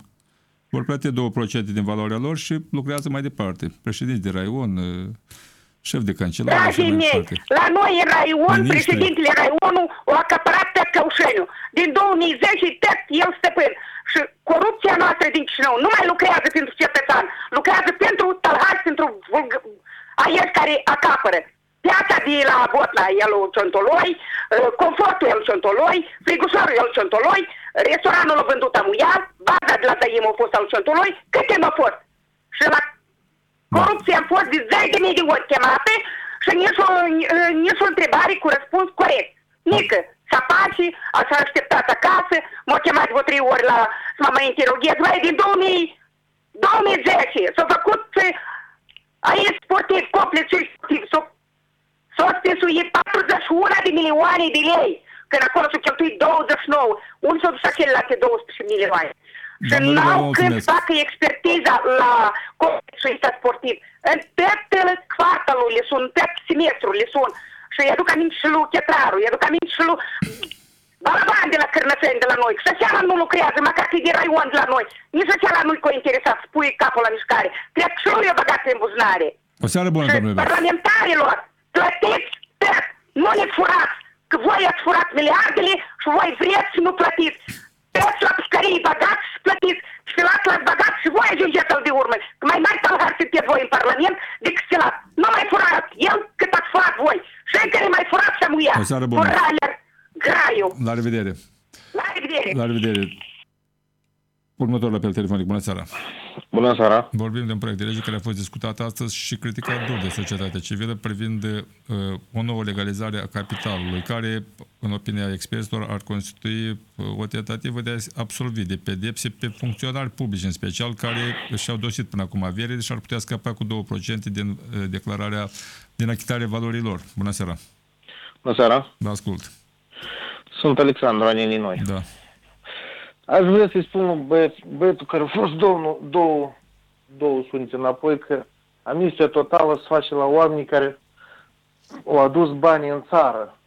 Speaker 2: Vor plăti 2% din valoarea lor și lucrează mai departe. Președinți de raion, șef de cancelară și
Speaker 8: Dragii
Speaker 2: mai
Speaker 8: mei,
Speaker 2: departe.
Speaker 8: la noi în raion,
Speaker 2: Ministri.
Speaker 8: președintele raionul o acaparat tot Căușeniu. Din 2010 tot el stăpân. Și corupția noastră din Chișinău nu mai lucrează pentru cetățean, lucrează pentru tălhați, pentru vulg- aieri care acapără. Piața de la Botna, el o Centoloi, uh, confortul el Centoloi, frigușorul el Centoloi, restaurantul a vândut amuial, baza de la Daim a fost al Centoloi, câte nu a fost? Și la Corupție am fost de 10 de mii de ori chemate și nici o, nici o întrebare cu răspuns corect. Nică. S-a pace, s-a așteptat acasă, m-a chemat vreo trei ori la, să mă mai interoghez. Mai din 2000, 2010 s-a făcut eh, aici sportiv, complex sportiv, s-a s-a spisuit 41 de milioane de lei, când acolo s-a cheltuit 29. Unde s-a dus acelelalte 12 milioane? Și
Speaker 2: Doamnă Liga, vă
Speaker 8: n-au când
Speaker 2: mulțumesc.
Speaker 8: facă expertiza la complexul ăsta sportiv. În tot kvartalul le sun, în tot semestrul le sun. Și îi aduc aminte și lui Chetraru, îi aduc aminte și lui Balaban de la Cârnățeni de la noi. Și seara nu lucrează, măcar că e de raion de la noi. Nici seara nu-i cu interesat să pui capul la mișcare. Cred că și lui e băgat în buzunare.
Speaker 2: O seară bună,
Speaker 8: Și
Speaker 2: domnule Beck.
Speaker 8: parlamentarilor, plătiți tot, nu ne furați, că voi ați furat miliardele și voi vreți să nu plătiți. Toți la pușcării băgați și plătiți, și filat la băgați și voi ajungeți al de urmă. Că mai mari tălhari sunteți voi în Parlament decât filat. Nu mai furați, el cât ați furat voi. Și ei care mai furați să muia.
Speaker 2: O seară bună.
Speaker 8: Furaler, graiu.
Speaker 2: La revedere.
Speaker 8: La revedere.
Speaker 2: La revedere. Următorul apel telefonic. Bună seara.
Speaker 6: Bună seara!
Speaker 2: Vorbim de un proiect de lege care a fost discutat astăzi și criticat dur de societatea civilă privind uh, o nouă legalizare a capitalului, care, în opinia experților, ar constitui uh, o tentativă de a absolvi de pedepse pe funcționari publici, în special, care și-au dosit până acum avere și ar putea scăpa cu 2% din uh, declararea, din achitarea valorilor. Bună seara!
Speaker 6: Bună seara!
Speaker 2: Vă ascult.
Speaker 6: Sunt Alexandru Anelii Noi.
Speaker 2: Da.
Speaker 6: Aș vrea să-i spun lui băiet, băietul care a fost două, două, două sunte înapoi că amnistia totală se face la oamenii care au adus banii în țară.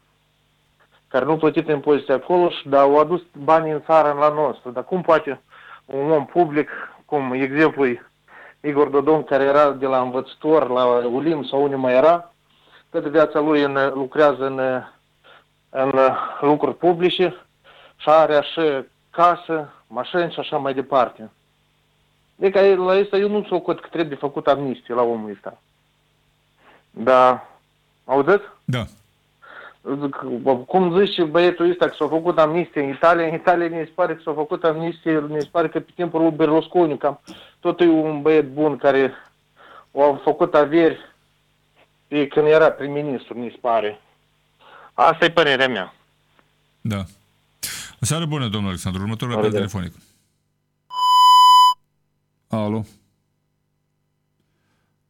Speaker 9: care nu plătit impozite acolo și dar au adus banii în țară la nostru. Dar cum poate un om public, cum exemplu Igor Dodon, care era de la învățător la ULIM sau unde mai era, toată viața lui în, lucrează în, în lucruri publice și are și casă, mașini și așa mai departe. Deci la asta eu nu socot că trebuie făcut amnistie la omul ăsta. Da. Auziți?
Speaker 2: Da.
Speaker 9: Cum zice băietul ăsta că s-a făcut amnistie în Italia, în Italia ne se pare că s-a făcut amnistie, ne se pare că pe timpul lui Berlusconi, cam tot e un băiet bun care a făcut averi e când era prim-ministru, mi se pare. Asta e părerea mea.
Speaker 2: Da. O seară bună, domnul Alexandru. Următorul apel telefonic. Alo.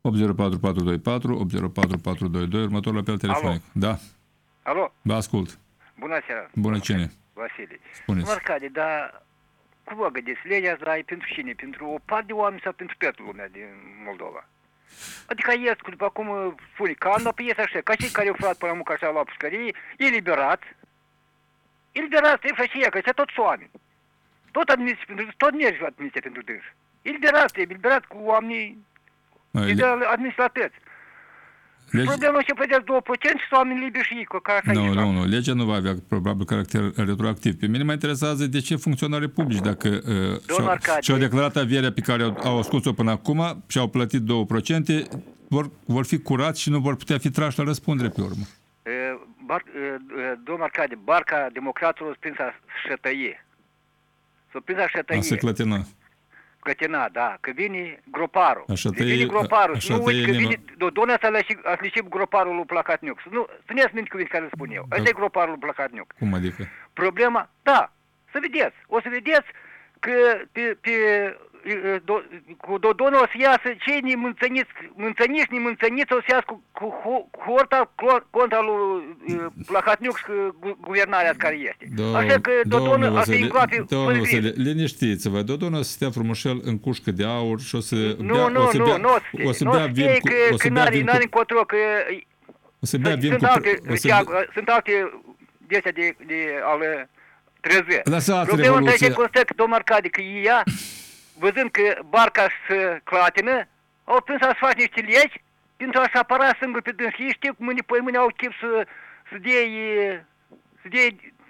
Speaker 2: 804424, 804422, următorul apel telefonic.
Speaker 10: Alo.
Speaker 2: Da,
Speaker 10: Alo,
Speaker 2: vă ascult.
Speaker 10: bună seara.
Speaker 2: Bună cine?
Speaker 10: Vasile.
Speaker 2: Spuneți.
Speaker 10: Arcade, dar cum vă gândiți, legea asta e pentru cine? Pentru o parte de oameni sau pentru toată lumea din Moldova? Adică ies, după cum uh, spune, ca Anna pe ies așa, ca cei care au furat până muncă așa la pușcărie, eliberat, eliberat, trebuie și ea, că sunt toți oameni. Tot administrație pentru tot merge administrație pentru dâns. Eliberat, eliberat cu oamenii
Speaker 2: Mai,
Speaker 10: de
Speaker 2: le-
Speaker 10: administrateți.
Speaker 2: lege-
Speaker 10: Problema e că plătesc 2% și sunt oameni liberi și ei, că ca așa
Speaker 2: Nu,
Speaker 10: e.
Speaker 2: nu, nu. Legea nu va avea probabil caracter retroactiv. Pe mine mă interesează de ce funcționarii publici, dacă uh, și-au,
Speaker 10: Arcadie.
Speaker 2: și-au declarat averea pe care au, au ascuns-o până acum și au plătit 2%, vor, vor fi curați și nu vor putea fi trași la răspundere pe urmă.
Speaker 10: E, Bar, e, e, domnul Arcade, barca democratului s-a prins a șătăie. S-a prins a
Speaker 2: A
Speaker 10: șătăie.
Speaker 2: se clătina.
Speaker 10: Cătina, da, că vine groparul.
Speaker 2: A
Speaker 10: Deci
Speaker 2: șătăie-
Speaker 10: vine groparul.
Speaker 2: a
Speaker 10: Și nu
Speaker 2: șătăie
Speaker 10: uite că
Speaker 2: nima-
Speaker 10: vine, Dodona asta a slicit groparul lui Placatniuc. Să Nu, țineți minte cuvinte care îl spun eu. Ăsta e groparul lui Placatniuc.
Speaker 2: Cum adică?
Speaker 10: Problema, da, să vedeți. O să vedeți că pe, pe, e, do, cu Dodona o să iasă cei nemânțăniți, mânțăniți, nemânțăniți o să iasă cu, cu, ho- cu horta clo- contra lui e, Placatniuc și cu guvernarea care este. Așa că Dodona o să îngroape
Speaker 2: domnul
Speaker 10: până
Speaker 2: Vasile,
Speaker 10: vin.
Speaker 2: liniștiți-vă. Dodona o să stea frumușel în cușcă de aur și o să
Speaker 10: Nu,
Speaker 2: bea,
Speaker 10: nu,
Speaker 2: o să
Speaker 10: nu,
Speaker 2: bea,
Speaker 10: nu o să
Speaker 2: o să
Speaker 10: fie, nu
Speaker 2: bea
Speaker 10: o să
Speaker 2: vin
Speaker 10: fie
Speaker 2: cu,
Speaker 10: că,
Speaker 2: o să
Speaker 10: că
Speaker 2: bea
Speaker 10: n-are,
Speaker 2: vin
Speaker 10: n-are
Speaker 2: cu,
Speaker 10: încotro, că
Speaker 2: o să bea vin
Speaker 10: sunt
Speaker 2: cu,
Speaker 10: alte,
Speaker 2: o să
Speaker 10: Tiago, sunt alte de astea de, de ale trezve.
Speaker 2: Lăsați
Speaker 10: Problema
Speaker 2: revoluția.
Speaker 10: între constă că domnul Arcadi, că ea, văzând că barca se clatină, au prins să faci niște legi pentru a-și apăra singur pe dâns. Ei știu că mâine pe mâine au chip să, să dea, e, să dea,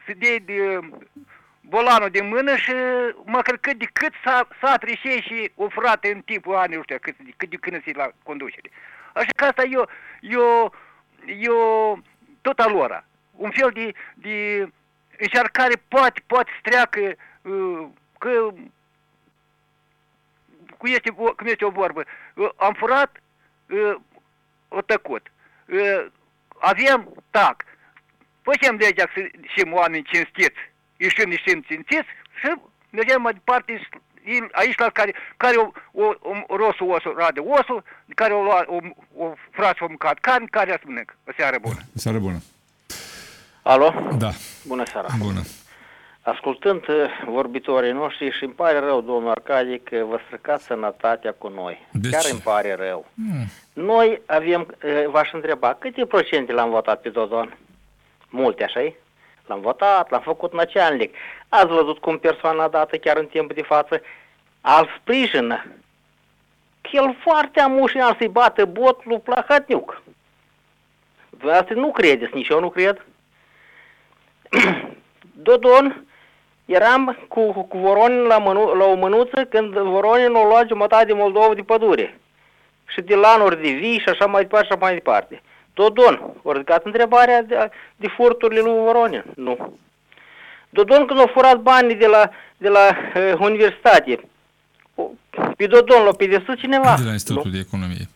Speaker 10: să dea de bolanul de mână și măcar cât de cât s-a, s-a trișe și o frate în tipul anilor ăștia, cât, de- cât de când se la conducere. Așa că asta eu, eu, eu, tot alora. Un fel de, de încercare poate, poate să treacă uh, că cum este, vo- cum este o vorbă. Uh, Am furat, uh, o tăcut. Uh, Avem, tac. Facem legea să știm oameni cinstiți, ieșim niște cinstiți și mergem mai departe și aici la care, care o, o, o rosul osul rade osul, care o, lua, o, o frață o mâncat carne, care să mănânc. O seară bună.
Speaker 2: Seară bună.
Speaker 11: Alo?
Speaker 2: Da,
Speaker 11: Bună seara.
Speaker 2: bună.
Speaker 11: Ascultând uh, vorbitorii noștri și îmi pare rău, domnul Arcadie, că vă stricați sănătatea cu noi.
Speaker 2: De
Speaker 11: Chiar
Speaker 2: ce?
Speaker 11: îmi pare rău. Noi avem, uh, v-aș întreba, câte procente l-am votat pe Dodon? Multe, așa L-am votat, l-am făcut nacealnic. Ați văzut cum persoana dată chiar în timp de față al sprijină. Că el foarte amușinat să-i bată bot lui Plahatniuc. Dumneavoastră nu credeți, nici eu nu cred. Dodon, eram cu, cu Voronin la, mânu, la o mânuță când Voronin o lua jumătate de Moldova de pădure. Și de lanuri de vii și așa mai departe și așa mai departe. Dodon, o ridicat întrebarea de, de furturile lui Voronin? Nu. Dodon când a furat banii de la, de la uh, universitate, o- pe Dodon l-a pedepsit cineva?
Speaker 2: De la Institutul de Economie.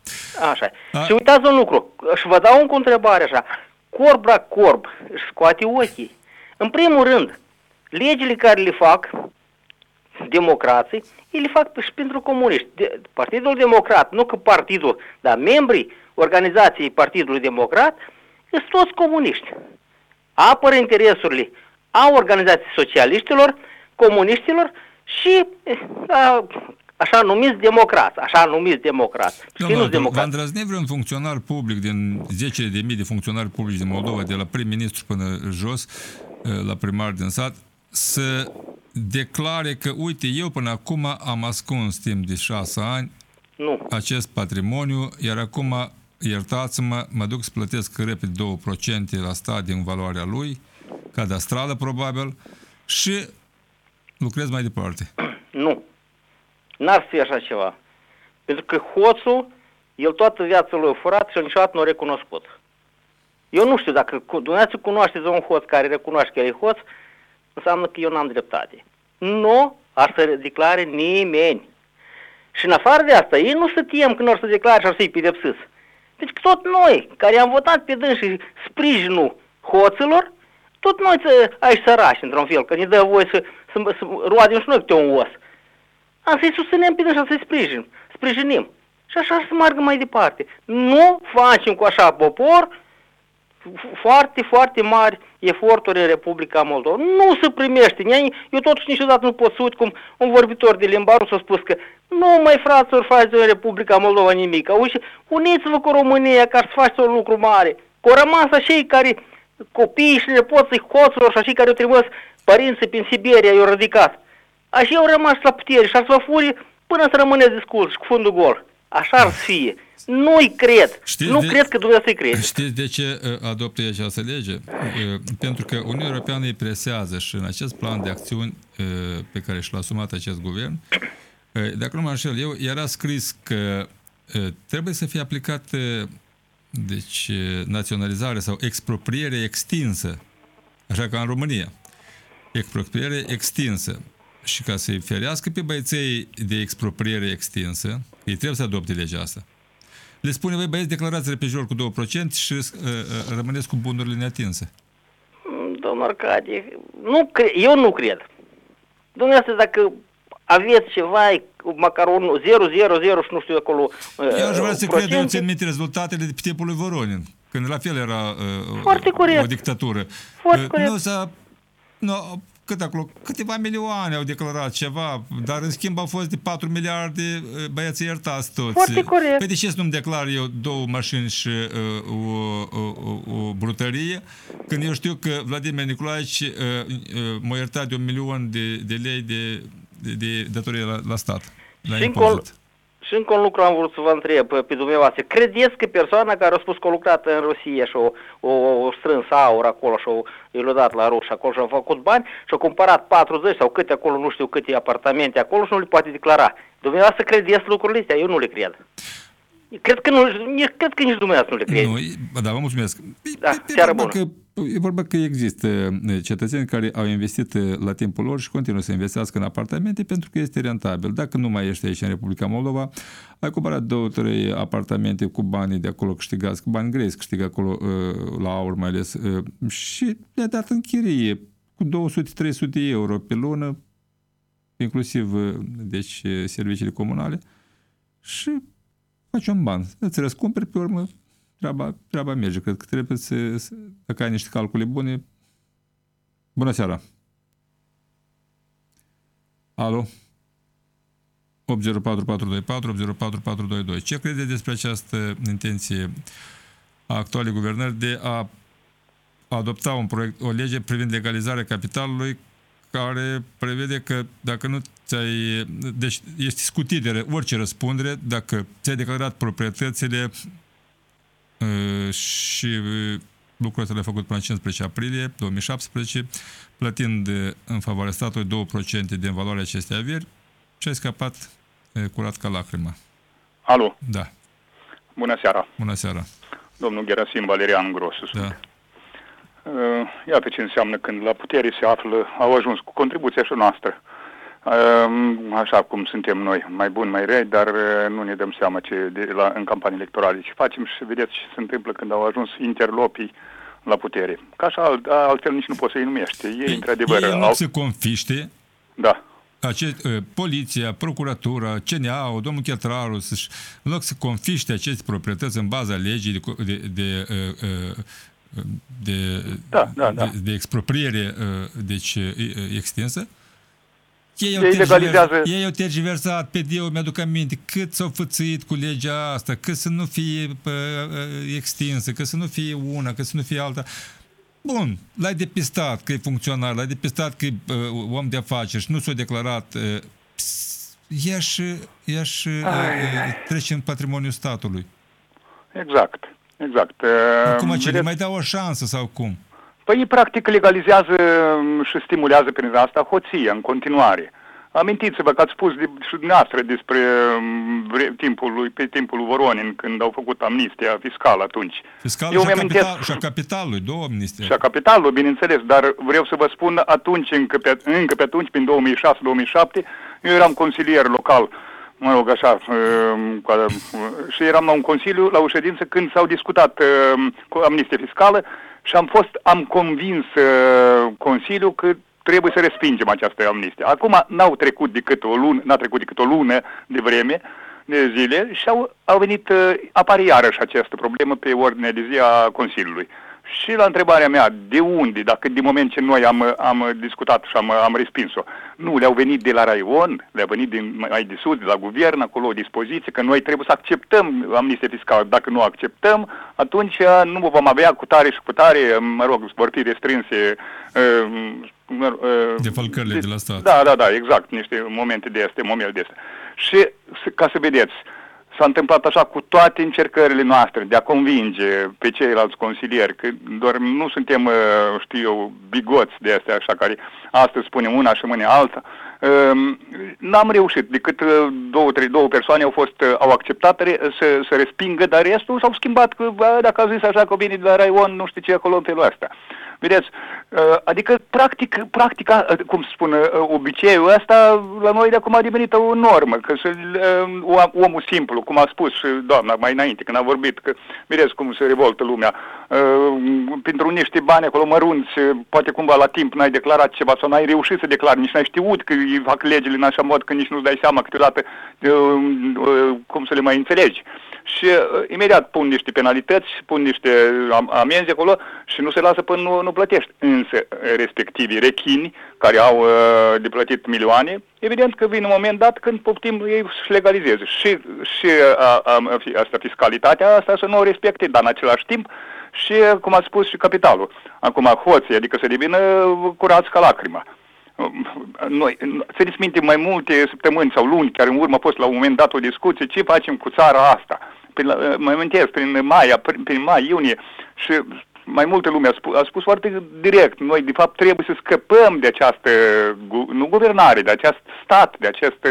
Speaker 11: Așa.
Speaker 2: A-
Speaker 11: Și uitați un lucru. Și vă dau încă o întrebare așa. Corb la corb își scoate ochii. În primul rând, legile care le fac democrații, ei le fac și pentru comuniști. De, Partidul Democrat, nu că partidul, dar membrii organizației Partidului Democrat sunt toți comuniști. Apără interesurile a organizației socialiștilor, comuniștilor și eh, a așa numiți democrați, așa numiți democrați. Și nu
Speaker 2: Domnul, va
Speaker 11: democrați.
Speaker 2: îndrăzni vreun funcționar public din 10 de mii de funcționari publici din Moldova, de la prim-ministru până jos, eh, la primar din sat, să declare că, uite, eu până acum am ascuns timp de șase ani
Speaker 11: Nu.
Speaker 2: acest patrimoniu, iar acum, iertați-mă, mă duc să plătesc repede 2% la stat din valoarea lui, cadastrală probabil, și lucrez mai departe.
Speaker 11: Nu. N-ar fi așa ceva. Pentru că hoțul, el toată viața lui a furat și niciodată nu a recunoscut. Eu nu știu dacă cu- dumneavoastră cunoașteți un hoț care recunoaște că el e hoț, înseamnă că eu n-am dreptate. Nu ar să declare nimeni. Și în afară de asta, ei nu se tem că nu ar să declare și ar să-i pedepsâți. Deci tot noi, care am votat pe dâns și sprijinul hoților, tot noi ță- aici sărași, într-un fel, că ne dă voie să, să, să roadem și noi câte un os. Am să-i susținem pe dâns și să-i sprijin, sprijinim. Și așa să meargă mai departe. Nu facem cu așa popor f- foarte, foarte mari eforturi în Republica Moldova. Nu se primește. Nia- Eu totuși niciodată nu pot să uit cum un vorbitor de limba rusă a spus că nu mai fraților faceți în Republica Moldova nimic. Auzi, uniți-vă cu România ca să faceți un lucru mare. Că au rămas așa care copiii și nepoții hoților și așa care au trimis părinții prin Siberia, i-au ridicat. Așa au rămas la putere și ar să vă furi până să rămâneți discurs și cu fundul gol. Așa ar fi. Nu-i cred.
Speaker 2: Știți
Speaker 11: nu
Speaker 2: de-
Speaker 11: cred că Dumnezeu să-i crede.
Speaker 2: Știți de ce uh, adoptă ei această lege? Uh, Pentru că Uniunea Europeană îi presează și în acest plan de acțiuni uh, pe care și l-a asumat acest guvern, uh, dacă nu mă înșel eu, era scris că uh, trebuie să fie aplicat uh, deci, uh, naționalizare sau expropriere extinsă, așa ca în România. Expropriere extinsă. Și ca să-i ferească pe băieței de expropriere extinsă, ei trebuie să adopte legea asta. Le spune, voi băieți, declarați pe jur cu 2% și uh, uh, rămâneți cu bunurile neatinse.
Speaker 11: Domnul Arcadie, nu cre- eu nu cred. Dumneavoastră, dacă aveți ceva, măcar un 0, 0, 0 și nu știu acolo uh,
Speaker 2: Eu aș vrea să cred, eu
Speaker 11: procente,
Speaker 2: țin minte rezultatele de pe timpul lui Voronin, când la fel era uh,
Speaker 11: Foarte corect.
Speaker 2: o dictatură.
Speaker 11: Foarte
Speaker 2: Uh,
Speaker 11: corect.
Speaker 2: Nu s-a, nu, cât acolo, câteva milioane au declarat ceva, dar în schimb au fost de 4 miliarde uh, băieții iertați toți.
Speaker 11: Foarte corect.
Speaker 2: Păi de ce să nu-mi declar eu două mașini și uh, o, o, o, o brutărie, când eu știu că Vladimir Nicolaevici uh, uh, m-a iertat de un milion de, de lei de, de, de datorie la, la stat, la
Speaker 11: Și
Speaker 2: impozit.
Speaker 11: Încolo- Și încă un lucru am vrut să vă întreb pe, pe dumneavoastră. Credeți că persoana care a spus că a lucrat în Rusia și o, o, o strâns aur acolo și o, i-a dat la ruși acolo și a făcut bani și a cumpărat 40 sau câte acolo, nu știu câte apartamente acolo și nu le poate declara. Dumneavoastră credeți lucrurile astea? Eu nu le cred. Cred că, nu, nici- cred că nici dumneavoastră nu le credeți.
Speaker 2: Nu, e- bă, da, vă mulțumesc.
Speaker 11: Da,
Speaker 2: E
Speaker 11: seară
Speaker 2: vorba
Speaker 11: bună.
Speaker 2: că, e vorba că există e, cetățeni care au investit e, la timpul lor și continuă să investească în apartamente pentru că este rentabil. Dacă nu mai ești aici în Republica Moldova, ai cumpărat două, trei apartamente cu banii de acolo câștigați, cu bani grei câștigă acolo e, la aur mai ales e, și le-a dat în chirie cu 200-300 euro pe lună, inclusiv e, deci e, serviciile comunale și faci un ban. Îți răscumperi pe urmă treaba, treaba merge. Cred că trebuie să, să, dacă ai niște calcule bune. Bună seara! Alo? 804424, 804422. Ce credeți despre această intenție a actualei guvernări de a adopta un proiect, o lege privind legalizarea capitalului care prevede că dacă nu ți-ai... Deci ești scutit de orice răspundere dacă ți-ai declarat proprietățile uh, și uh, lucrul ăsta l-a făcut până 15 aprilie 2017, plătind uh, în favoarea statului 2% din valoarea acestei averi și ai scăpat uh, curat ca lacrimă.
Speaker 12: Alo,
Speaker 2: Da.
Speaker 12: bună seara.
Speaker 2: Bună seara.
Speaker 12: Domnul Gerasim Valerian Grosu sunt.
Speaker 2: Da.
Speaker 12: Uh, Iată ce înseamnă când la putere se află, au ajuns cu contribuția și noastră. Uh, Așa cum suntem noi, mai buni, mai rei, dar uh, nu ne dăm seama ce de, la, în campanii electorale ce facem și vedeți ce se întâmplă când au ajuns interlopii la putere. Ca așa, alt- altfel nici nu poți să-i numești. Ei, într-adevăr,
Speaker 2: Ei, în
Speaker 12: au...
Speaker 2: loc să confiște,
Speaker 12: Da.
Speaker 2: acest, uh, poliția, procuratura, CNA, domnul Chetraru, să-și, în loc să confiște aceste proprietăți în baza legii de, co- de, de, uh, uh, de,
Speaker 12: Da, da, da.
Speaker 2: de, de expropriere uh, deci, uh, extinsă, Ei au,
Speaker 12: Ei
Speaker 2: tergiversat,
Speaker 12: legalizează...
Speaker 2: ei au tergiversat pe Deu, mi-aduc aminte, cât s-au fățuit cu legea asta, cât să nu fie pă, extinsă, că să nu fie una, că să nu fie alta. Bun, l-ai depistat că e funcționar, l-ai depistat că e uh, om de afaceri și nu s-a declarat, uh, i-aș, i-aș uh, trece în patrimoniul statului.
Speaker 12: Exact, exact.
Speaker 2: Acum ce, le
Speaker 12: Vedeți?
Speaker 2: mai dau o șansă sau cum?
Speaker 12: Păi ei practic legalizează m, și stimulează prin asta hoția în continuare. Amintiți-vă că ați spus de, și dumneavoastră despre m, vre- timpul lui, pe timpul lui Voronin, când au făcut amnistia fiscală atunci.
Speaker 2: Fiscalul
Speaker 12: Eu
Speaker 2: și, a
Speaker 12: mi-amintesc-
Speaker 2: capital, și a capitalului, două amnistii.
Speaker 12: Și a capitalului, bineînțeles, dar vreau să vă spun atunci, încă pe, încă pe atunci, prin 2006-2007, eu eram consilier local, mă rog așa, um, cu- uh, și eram la un consiliu, la o ședință, când s-au discutat um, cu amnistie fiscală și am fost, am convins uh, Consiliul că trebuie să respingem această amnistie. Acum n-au trecut decât o lună, n-a trecut decât o lună de vreme, de zile și au, au venit, uh, apare iarăși această problemă pe ordinea de zi a Consiliului. Și la întrebarea mea, de unde, dacă din moment ce noi am, am discutat și am, am respins-o, nu, le-au venit de la Raion, le-au venit din, mai de sus, de la guvern, acolo o dispoziție, că noi trebuie să acceptăm amnistie fiscală. Dacă nu acceptăm, atunci uh, nu vom avea cu tare și cu tare, mă rog, vor fi restrânse uh, mă- uh,
Speaker 2: Defalcările de la stat.
Speaker 12: da, da, da, exact, niște momente de astea, momente de astea. Și s- ca să vedeți, s-a întâmplat așa cu toate încercările noastre de a convinge pe ceilalți consilieri, că doar nu suntem, uh, știu eu, bigoți de astea așa care astăzi spunem una și mâine alta. Um, N-am reușit, decât uh, două, trei, două persoane au fost, uh, au acceptat re- să, să respingă, dar restul s-au schimbat, că bă, dacă au zis așa că vine de la Raion, nu știu ce acolo în felul ăsta. Vedeți, uh, adică practic, practica, uh, cum spun, uh, obiceiul ăsta la noi de acum a devenit o normă, că să, uh, om- omul simplu, cum a spus și doamna mai înainte când a vorbit, că vedeți cum se revoltă lumea, uh, pentru niște bani acolo mărunți, uh, poate cumva la timp n-ai declarat ceva sau n-ai reușit să declari, nici n-ai știut că îi fac legile în așa mod că nici nu-ți dai seama câteodată uh, uh, cum să le mai înțelegi și uh, imediat pun niște penalități, pun niște am- amenzi acolo și nu se lasă până nu, nu plătești. Însă, uh, respectivii rechini, care au uh, de plătit milioane, evident că vine un moment dat când poftim ei să legalizeze. Și, și a, a, a, fi- asta, fiscalitatea asta să nu o respecte, dar în același timp și, uh, cum a spus, și capitalul. Acum, hoții, adică să devină curați ca lacrima. Noi, țineți minte, mai multe săptămâni sau luni, chiar în urmă a fost la un moment dat o discuție, ce facem cu țara asta? Prin, la- mă amintesc, prin mai, prin, prin mai, iunie. Și mai multe lume a spus, a spus foarte direct, noi de fapt trebuie să scăpăm de această, gu- nu guvernare, de acest stat, de această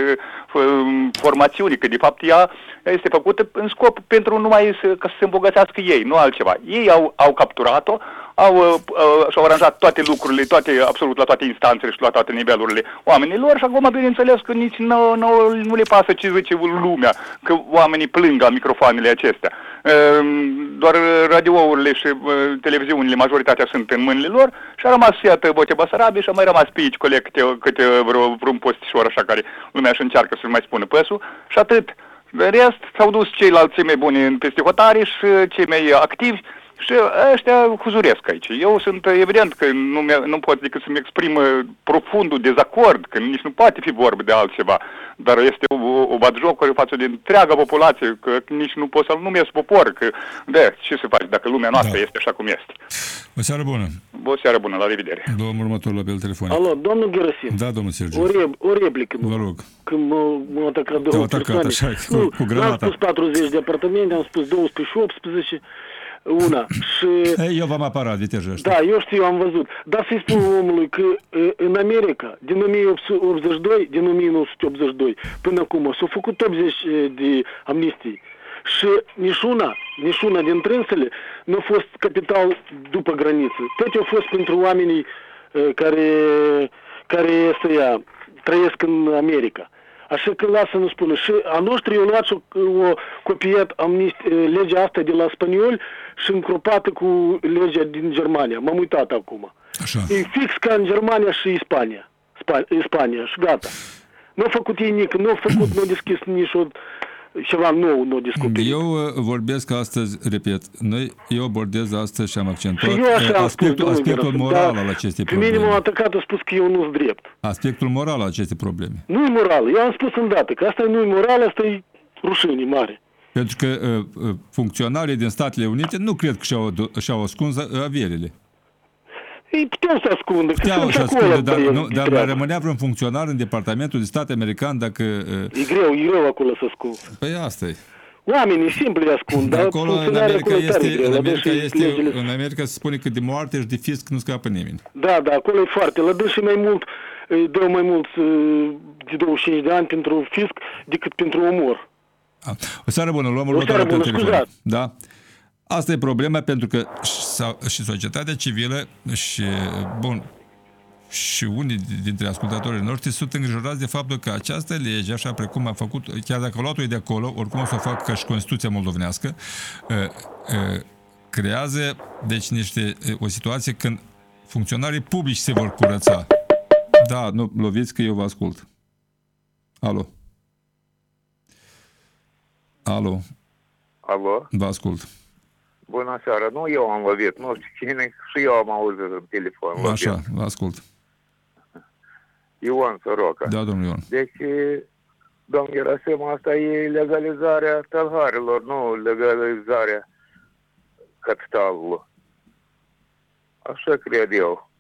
Speaker 12: uh, formațiune, că de fapt ea este făcută în scop pentru numai să, ca să se îmbogățească ei, nu altceva. Ei au, au capturat-o, au, uh, uh, și-au aranjat toate lucrurile, toate, absolut la toate instanțele și la toate nivelurile oamenilor și acum bineînțeles că nici nu, nu, nu le pasă ce zice lumea, că oamenii plâng la microfoanele acestea. Uh, Doar radiourile și uh, televiziunile, majoritatea sunt în mâinile lor și a rămas, iată, Voce Basarabie și a mai rămas pe aici coleg câte, câte vreo, vreun postișor așa care lumea își încearcă să-l mai spună păsul și atât. De rest, s-au dus ceilalți cei mai buni în peste hotare și cei mai activi și ăștia huzuresc aici. Eu sunt evident că nu, mi- nu pot decât să-mi exprim uh, profundul dezacord, că nici nu poate fi vorba de altceva, dar este o, o batjocură față de întreaga populație, că nici nu poți să-l numesc popor, că de, ce să faci dacă lumea noastră este așa cum este.
Speaker 2: O seară bună.
Speaker 12: O seară bună, la revedere.
Speaker 2: Domnul următor la pe telefon.
Speaker 6: Alo, domnul Gerasim.
Speaker 2: Da, domnul Sergiu.
Speaker 6: O, re- o replică.
Speaker 2: Vă rog.
Speaker 6: Când m- m-au atacat
Speaker 2: Te-au
Speaker 6: două
Speaker 2: atacat,
Speaker 6: persoane.
Speaker 2: așa, cu-
Speaker 6: nu,
Speaker 2: cu
Speaker 6: n-am
Speaker 2: granata.
Speaker 6: spus 40 de apartamente, am spus 12 și 18, una. Și
Speaker 2: Ei, eu v-am aparat vitejul ăsta.
Speaker 6: Da, eu știu, am văzut. Dar să-i spun omului că e, în America, din 1882, din 1982, până acum, s-au făcut 80 de amnistii. Și niciuna, niciuna din trânsele nu a fost capital după graniță. Toate au fost pentru oamenii e, care, care să ia, trăiesc în America. Așa că lasă nu spune. Și a noștri au luat și o, o copiat amnist, legea asta de la spanioli și încropată cu legea din Germania. M-am uitat acum.
Speaker 2: Așa.
Speaker 6: E fix ca în Germania și Spania. Spa, Spania și gata. Nu au făcut ei nici, nu au făcut, nu au deschis nici o ceva nou, nou descoperit.
Speaker 2: Eu uh, vorbesc astăzi, repet, noi, eu abordez astăzi și am accentuat
Speaker 6: Și eu așa
Speaker 2: uh,
Speaker 6: am
Speaker 2: aspectul,
Speaker 6: spus, domnule
Speaker 2: aspectul
Speaker 6: Gerasim,
Speaker 2: moral
Speaker 6: dar
Speaker 2: al acestei
Speaker 6: Pe mine m-au
Speaker 2: probleme.
Speaker 6: atacat, a spus că eu nu-s drept.
Speaker 2: Aspectul moral al acestei probleme.
Speaker 6: Nu-i moral. Eu am spus îndată că asta nu-i moral, asta e rușine mare.
Speaker 2: Pentru că uh, uh, funcționarii din Statele Unite nu cred că și-au, adu- și-au ascuns uh, averile.
Speaker 6: Ei puteau să ascundă, că
Speaker 2: Puteau
Speaker 6: sunt
Speaker 2: și
Speaker 6: și acolo
Speaker 2: ascunde, dar,
Speaker 6: băieți
Speaker 2: nu,
Speaker 6: de
Speaker 2: dar mai
Speaker 6: treabă.
Speaker 2: rămânea vreun funcționar în Departamentul de Stat American dacă... Uh,
Speaker 6: E greu, e greu acolo să ascund.
Speaker 2: păi asta e.
Speaker 6: Oamenii simpli ascund, dar
Speaker 2: Acolo, în
Speaker 6: funcționarii
Speaker 2: America,
Speaker 6: acolo tare
Speaker 2: este,
Speaker 6: greu.
Speaker 2: în,
Speaker 6: la
Speaker 2: America
Speaker 6: dânsii
Speaker 2: este,
Speaker 6: legile-
Speaker 2: în America se spune că de moarte și de fisc nu scapă nimeni.
Speaker 6: Da, da, acolo e foarte. La dânsii mai mult, îi dau mai mult uh, de 25 de ani pentru fisc decât pentru omor.
Speaker 2: O seară bună, luăm
Speaker 6: O
Speaker 2: următoarea
Speaker 6: seară bună,
Speaker 2: pe telefon.
Speaker 6: scuzați.
Speaker 2: Da? Asta e problema pentru că și- și societatea civilă și, bun, și unii dintre ascultatorii noștri sunt îngrijorați de faptul că această lege, așa precum a făcut, chiar dacă a luat-o de acolo, oricum o să o facă ca și Constituția moldovenească, uh, uh, creează, deci, niște, uh, o situație când funcționarii publici se vor curăța. Da, nu, loviți că eu vă ascult. Alo. Alo,
Speaker 13: Alo,
Speaker 2: vă ascult.
Speaker 13: bună seara. Nu eu am lovit, nu știu cine, și eu am auzit în telefon. lovit.
Speaker 2: Așa, vă ascult.
Speaker 13: Ion Soroca.
Speaker 2: Da, domnul Ion.
Speaker 13: Deci, domn Gerasim, asta e legalizarea tălharilor, nu legalizarea capitalului. Așa cred eu.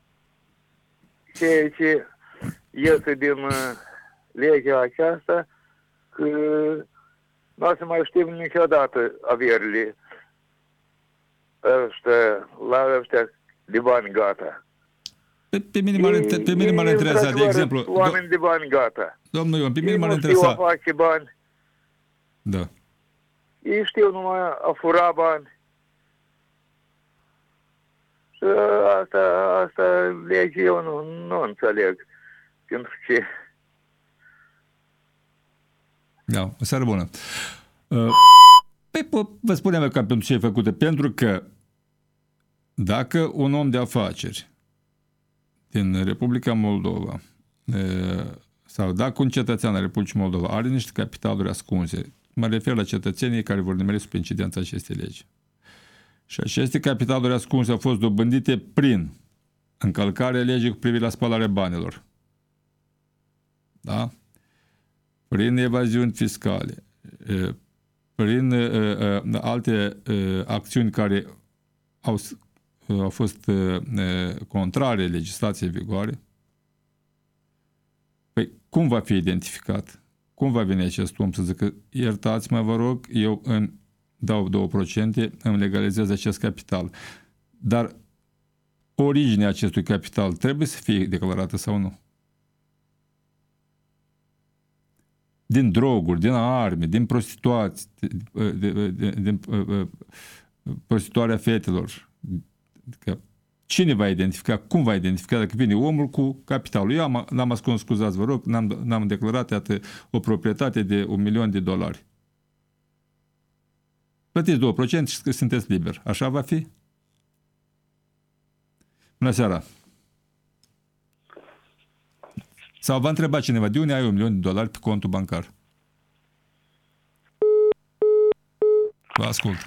Speaker 13: Ceea ce iese din uh, legea aceasta, că nu o să mai știm niciodată averile ăștia, la ăștia de bani gata.
Speaker 2: Pe, pe mine m-ar, inter- pe mine m-ar interesa, de
Speaker 13: într-adevăr,
Speaker 2: exemplu,
Speaker 13: Oameni de bani gata.
Speaker 2: do- domnul Ion, pe mine
Speaker 13: Ei
Speaker 2: m-ar
Speaker 13: nu știu a
Speaker 2: interesa...
Speaker 13: face bani.
Speaker 2: Da.
Speaker 13: Ei știu numai a fura bani. Și asta, asta lege eu nu, nu înțeleg. Pentru că
Speaker 2: Da, o seară bună. Uh, Păi, po- vă spunem că pentru ce e făcută. Pentru că dacă un om de afaceri din Republica Moldova uh, sau dacă un cetățean al Republicii Moldova are niște capitaluri ascunse, mă refer la cetățenii care vor nimeri sub incidența acestei legi. Și aceste capitaluri ascunse au fost dobândite prin încălcarea legii cu privire la spălarea banilor. Da? Prin evaziuni fiscale, e, prin e, e, alte e, acțiuni care au, s- au fost e, e, contrare legislației în vigoare. Păi, cum va fi identificat? Cum va veni acest om să zică, iertați-mă, vă rog, eu îmi dau 2%, îmi legalizez acest capital. Dar originea acestui capital trebuie să fie declarată sau nu? Din droguri, din arme, din prostituați, de, de, de, din uh, prostituarea fetelor. Că cine va identifica, cum va identifica dacă vine omul cu capitalul? Eu am, n-am ascuns, scuzați, vă rog, n-am, n-am declarat iată, o proprietate de un milion de dolari. Plătiți 2% și sunteți liber. Așa va fi? Bună seara! Sau va întreba cineva, de unde ai un milion de dolari pe contul bancar? Vă ascult.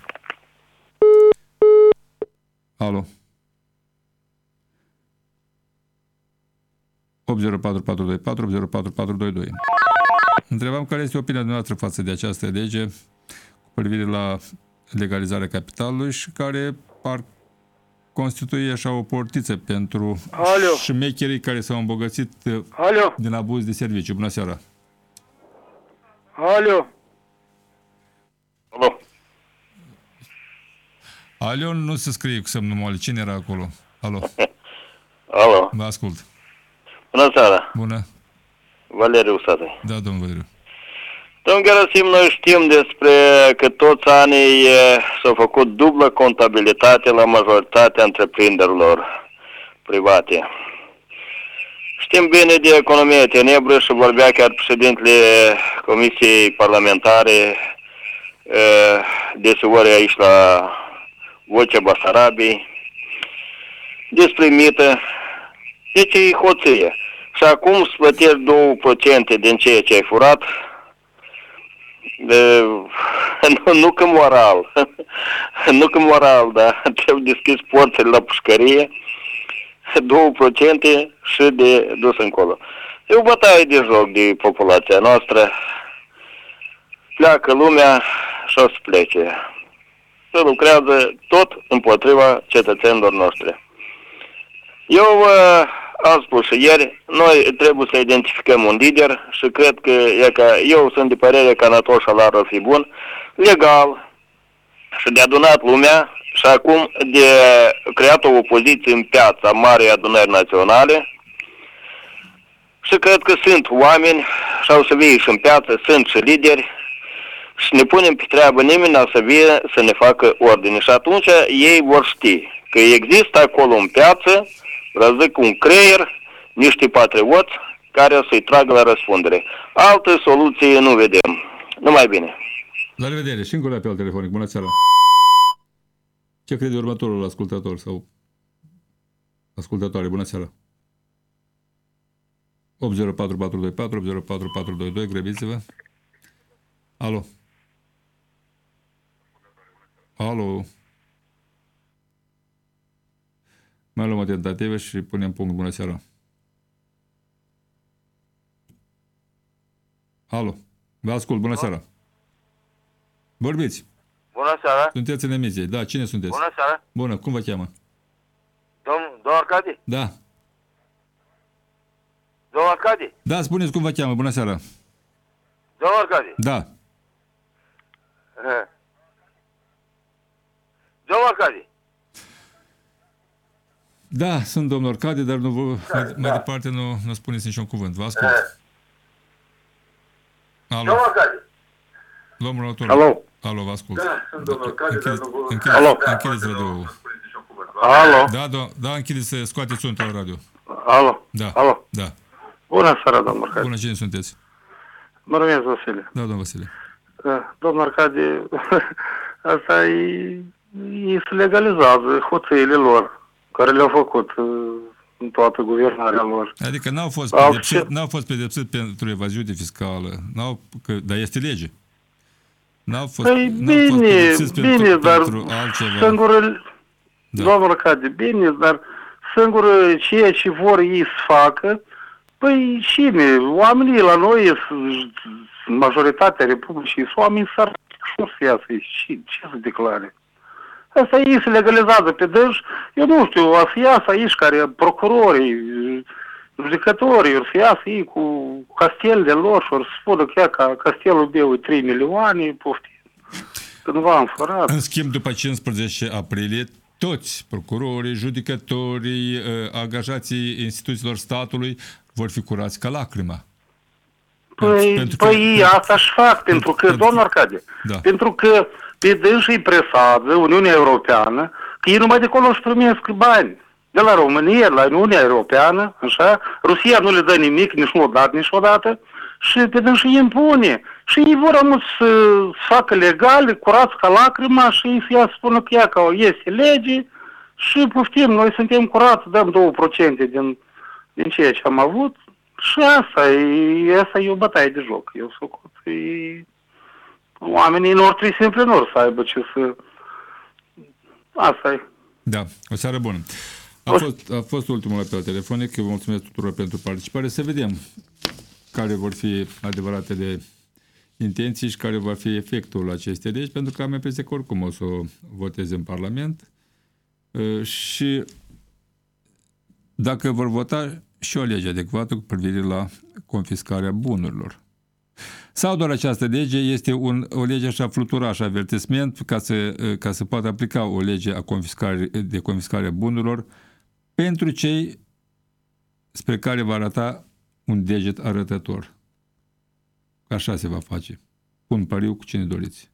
Speaker 2: Alo. 804424, 804422. Întrebam care este opinia dumneavoastră față de această lege cu privire la legalizarea capitalului și care par constituie așa o portiță pentru
Speaker 14: Alo.
Speaker 2: șmecherii care s-au îmbogățit uh,
Speaker 14: Alo.
Speaker 2: din abuz de serviciu. Bună seara!
Speaker 14: Alo.
Speaker 12: Alo.
Speaker 2: Alo, nu se scrie cu semnul moale. Cine era acolo? Alo.
Speaker 15: Alo.
Speaker 2: Vă ascult.
Speaker 15: Bună seara.
Speaker 2: Bună.
Speaker 15: Valeriu Sate.
Speaker 2: Da, domnul Valeriu.
Speaker 15: Domnul Gerasim, noi știm despre că toți anii e, s-au făcut dublă contabilitate la majoritatea întreprinderilor private. Știm bine de economie tenebră și vorbea chiar președintele Comisiei Parlamentare e, deseori aici la Vocea Basarabiei despre mită. Deci e hoție. Și acum îți plătești 2% din ceea ce ai furat, de, nu, nu că moral, nu că moral, dar trebuie deschis porțile la pușcărie, 2% și de dus încolo. E o bătaie de joc de populația noastră. Pleacă lumea și o să plece. Se lucrează tot împotriva cetățenilor noștri. Eu uh, am spus și ieri, noi trebuie să identificăm un lider și cred că e că eu sunt de părere că Anatol Șalar ar fi bun, legal și de adunat lumea și acum de creat o opoziție în piața Marei Adunări Naționale. Și cred că sunt oameni și au să vie și în piață, sunt și lideri și ne punem pe treabă, nimeni n-a să vie să ne facă ordine. Și atunci ei vor ști că există acolo în piață răzic un creier, niște patrioți care o să-i tragă la răspundere. Altă soluție nu vedem. Numai bine.
Speaker 2: La revedere. Și încă o apel telefonic. Bună seara. Ce crede următorul ascultător sau ascultătoare? Bună seara. 804424, 804422, grăbiți-vă. Alo. Alo. Mai luăm o tentativă și punem punct. Bună seara. Alo. Vă ascult. Bună seara. Vorbiți.
Speaker 14: Bună seara.
Speaker 2: Sunteți în emisie. Da, cine sunteți?
Speaker 14: Bună seara.
Speaker 2: Bună. Cum vă cheamă?
Speaker 14: Domn, domn Arcadi?
Speaker 2: Da.
Speaker 14: Domn Arcadi?
Speaker 2: Da, spuneți cum vă cheamă. Bună seara.
Speaker 14: Domn Arcadi?
Speaker 2: Da.
Speaker 14: Eh. Domn Arcadi?
Speaker 2: Da, sunt domnul Arcadi, dar nu vă, da, mai, mai departe nu, nu spuneți niciun cuvânt. Vă ascult.
Speaker 14: Eh.
Speaker 2: Alo.
Speaker 14: Domn Arcadi?
Speaker 2: Domnul următor.
Speaker 14: Alo.
Speaker 2: Alo, vă ascult.
Speaker 14: Da, sunt domnul Arcadi, dar
Speaker 2: Închideți,
Speaker 14: nu vă...
Speaker 2: închideți,
Speaker 14: Alo.
Speaker 2: închideți radio
Speaker 14: Alo.
Speaker 2: Da, da, da, închideți, scoateți sunetul la radio.
Speaker 14: Alo.
Speaker 2: Da.
Speaker 14: Alo.
Speaker 2: Da.
Speaker 14: Bună seara, domnul Arcadi.
Speaker 2: Bună, cine sunteți?
Speaker 14: Mă numesc Vasile.
Speaker 2: Da, domnul Vasile.
Speaker 14: Da, Domnul Arcadi, asta e, e se legalizează hoțăile lor, care le-au făcut uh, în toată guvernarea lor.
Speaker 2: Adică n-au fost
Speaker 14: Au
Speaker 2: pedepsit,
Speaker 14: ce-
Speaker 2: n-au fost pedepsit pentru evaziune fiscală, n-au, că, dar este lege. N-au fost,
Speaker 14: Păi
Speaker 2: n-au fost
Speaker 14: bine,
Speaker 2: pedepsiți
Speaker 14: bine,
Speaker 2: pentru,
Speaker 14: dar
Speaker 2: pentru altceva.
Speaker 14: singurul,
Speaker 2: Da.
Speaker 14: domnul Arcadi, bine, dar singurul ceea ce vor ei să facă, păi cine? Oamenii la noi, sunt- majoritatea Republicii, sunt oameni săraci, cum să iasă aici? Ce, ce să declare? Asta ei se legalizează pe dânși, eu nu știu, o să iasă aici care procurorii, judecătorii, o să iasă ei cu castelele lor și o să spună că ea ca castelul meu e 3 milioane, poftim. Cândva am furat.
Speaker 2: În schimb, după 15 aprilie, toți procurorii, judecătorii, eh, angajații instituțiilor statului vor fi curați ca lacrima.
Speaker 14: Păi,
Speaker 2: Pentru că-
Speaker 14: păi asta și fac, pentru că, domnul Arcade,
Speaker 2: Da.
Speaker 14: pentru că pe dânși îi presadă Uniunea Europeană că ei numai de acolo își primesc bani. De la România, la Uniunea Europeană, așa, Rusia nu le dă nimic, nici nu o dat niciodată, și pe dânși îi impune. Și ei vor amul să să facă legale, curați ca lacrima și ei să ia să spună că ea că este lege și poftim, noi suntem curați, dăm 2% din, din ceea ce am avut și asta e, asta e o bătaie de joc. Eu sunt e... Oamenii noștri simplu nu să aibă ce să... Asta e.
Speaker 2: Da, o seară bună. A fost, a fost ultimul apel telefonic. Eu vă mulțumesc tuturor pentru participare. Să vedem care vor fi adevăratele intenții și care va fi efectul acestei legi, pentru că am impresia că oricum o să o voteze în Parlament Uh, și dacă vor vota și o lege adecvată cu privire la confiscarea bunurilor. Sau doar această lege este un, o lege așa fluturaș, avertisment, ca să, ca să poată aplica o lege a confiscare, de confiscare a bunurilor pentru cei spre care va arăta un deget arătător. Așa se va face. Pun pariu cu cine doriți.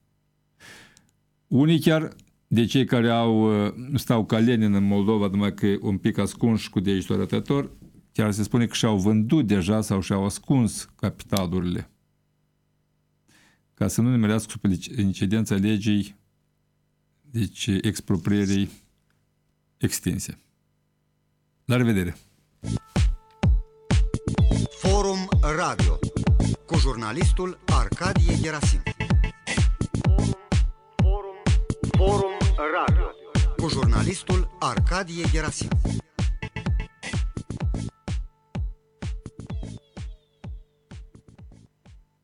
Speaker 2: Unii chiar de cei care au, uh, stau ca Lenin în Moldova, numai că un pic ascunși cu degetul arătător, chiar se spune că și-au vândut deja sau și-au ascuns capitalurile ca să nu ne merească sub incidența legii deci exproprierii extinse. La revedere!
Speaker 1: Forum Radio cu jurnalistul Arcadie Gerasim. Forum, forum, forum Radio cu jurnalistul Arcadie Gerasim.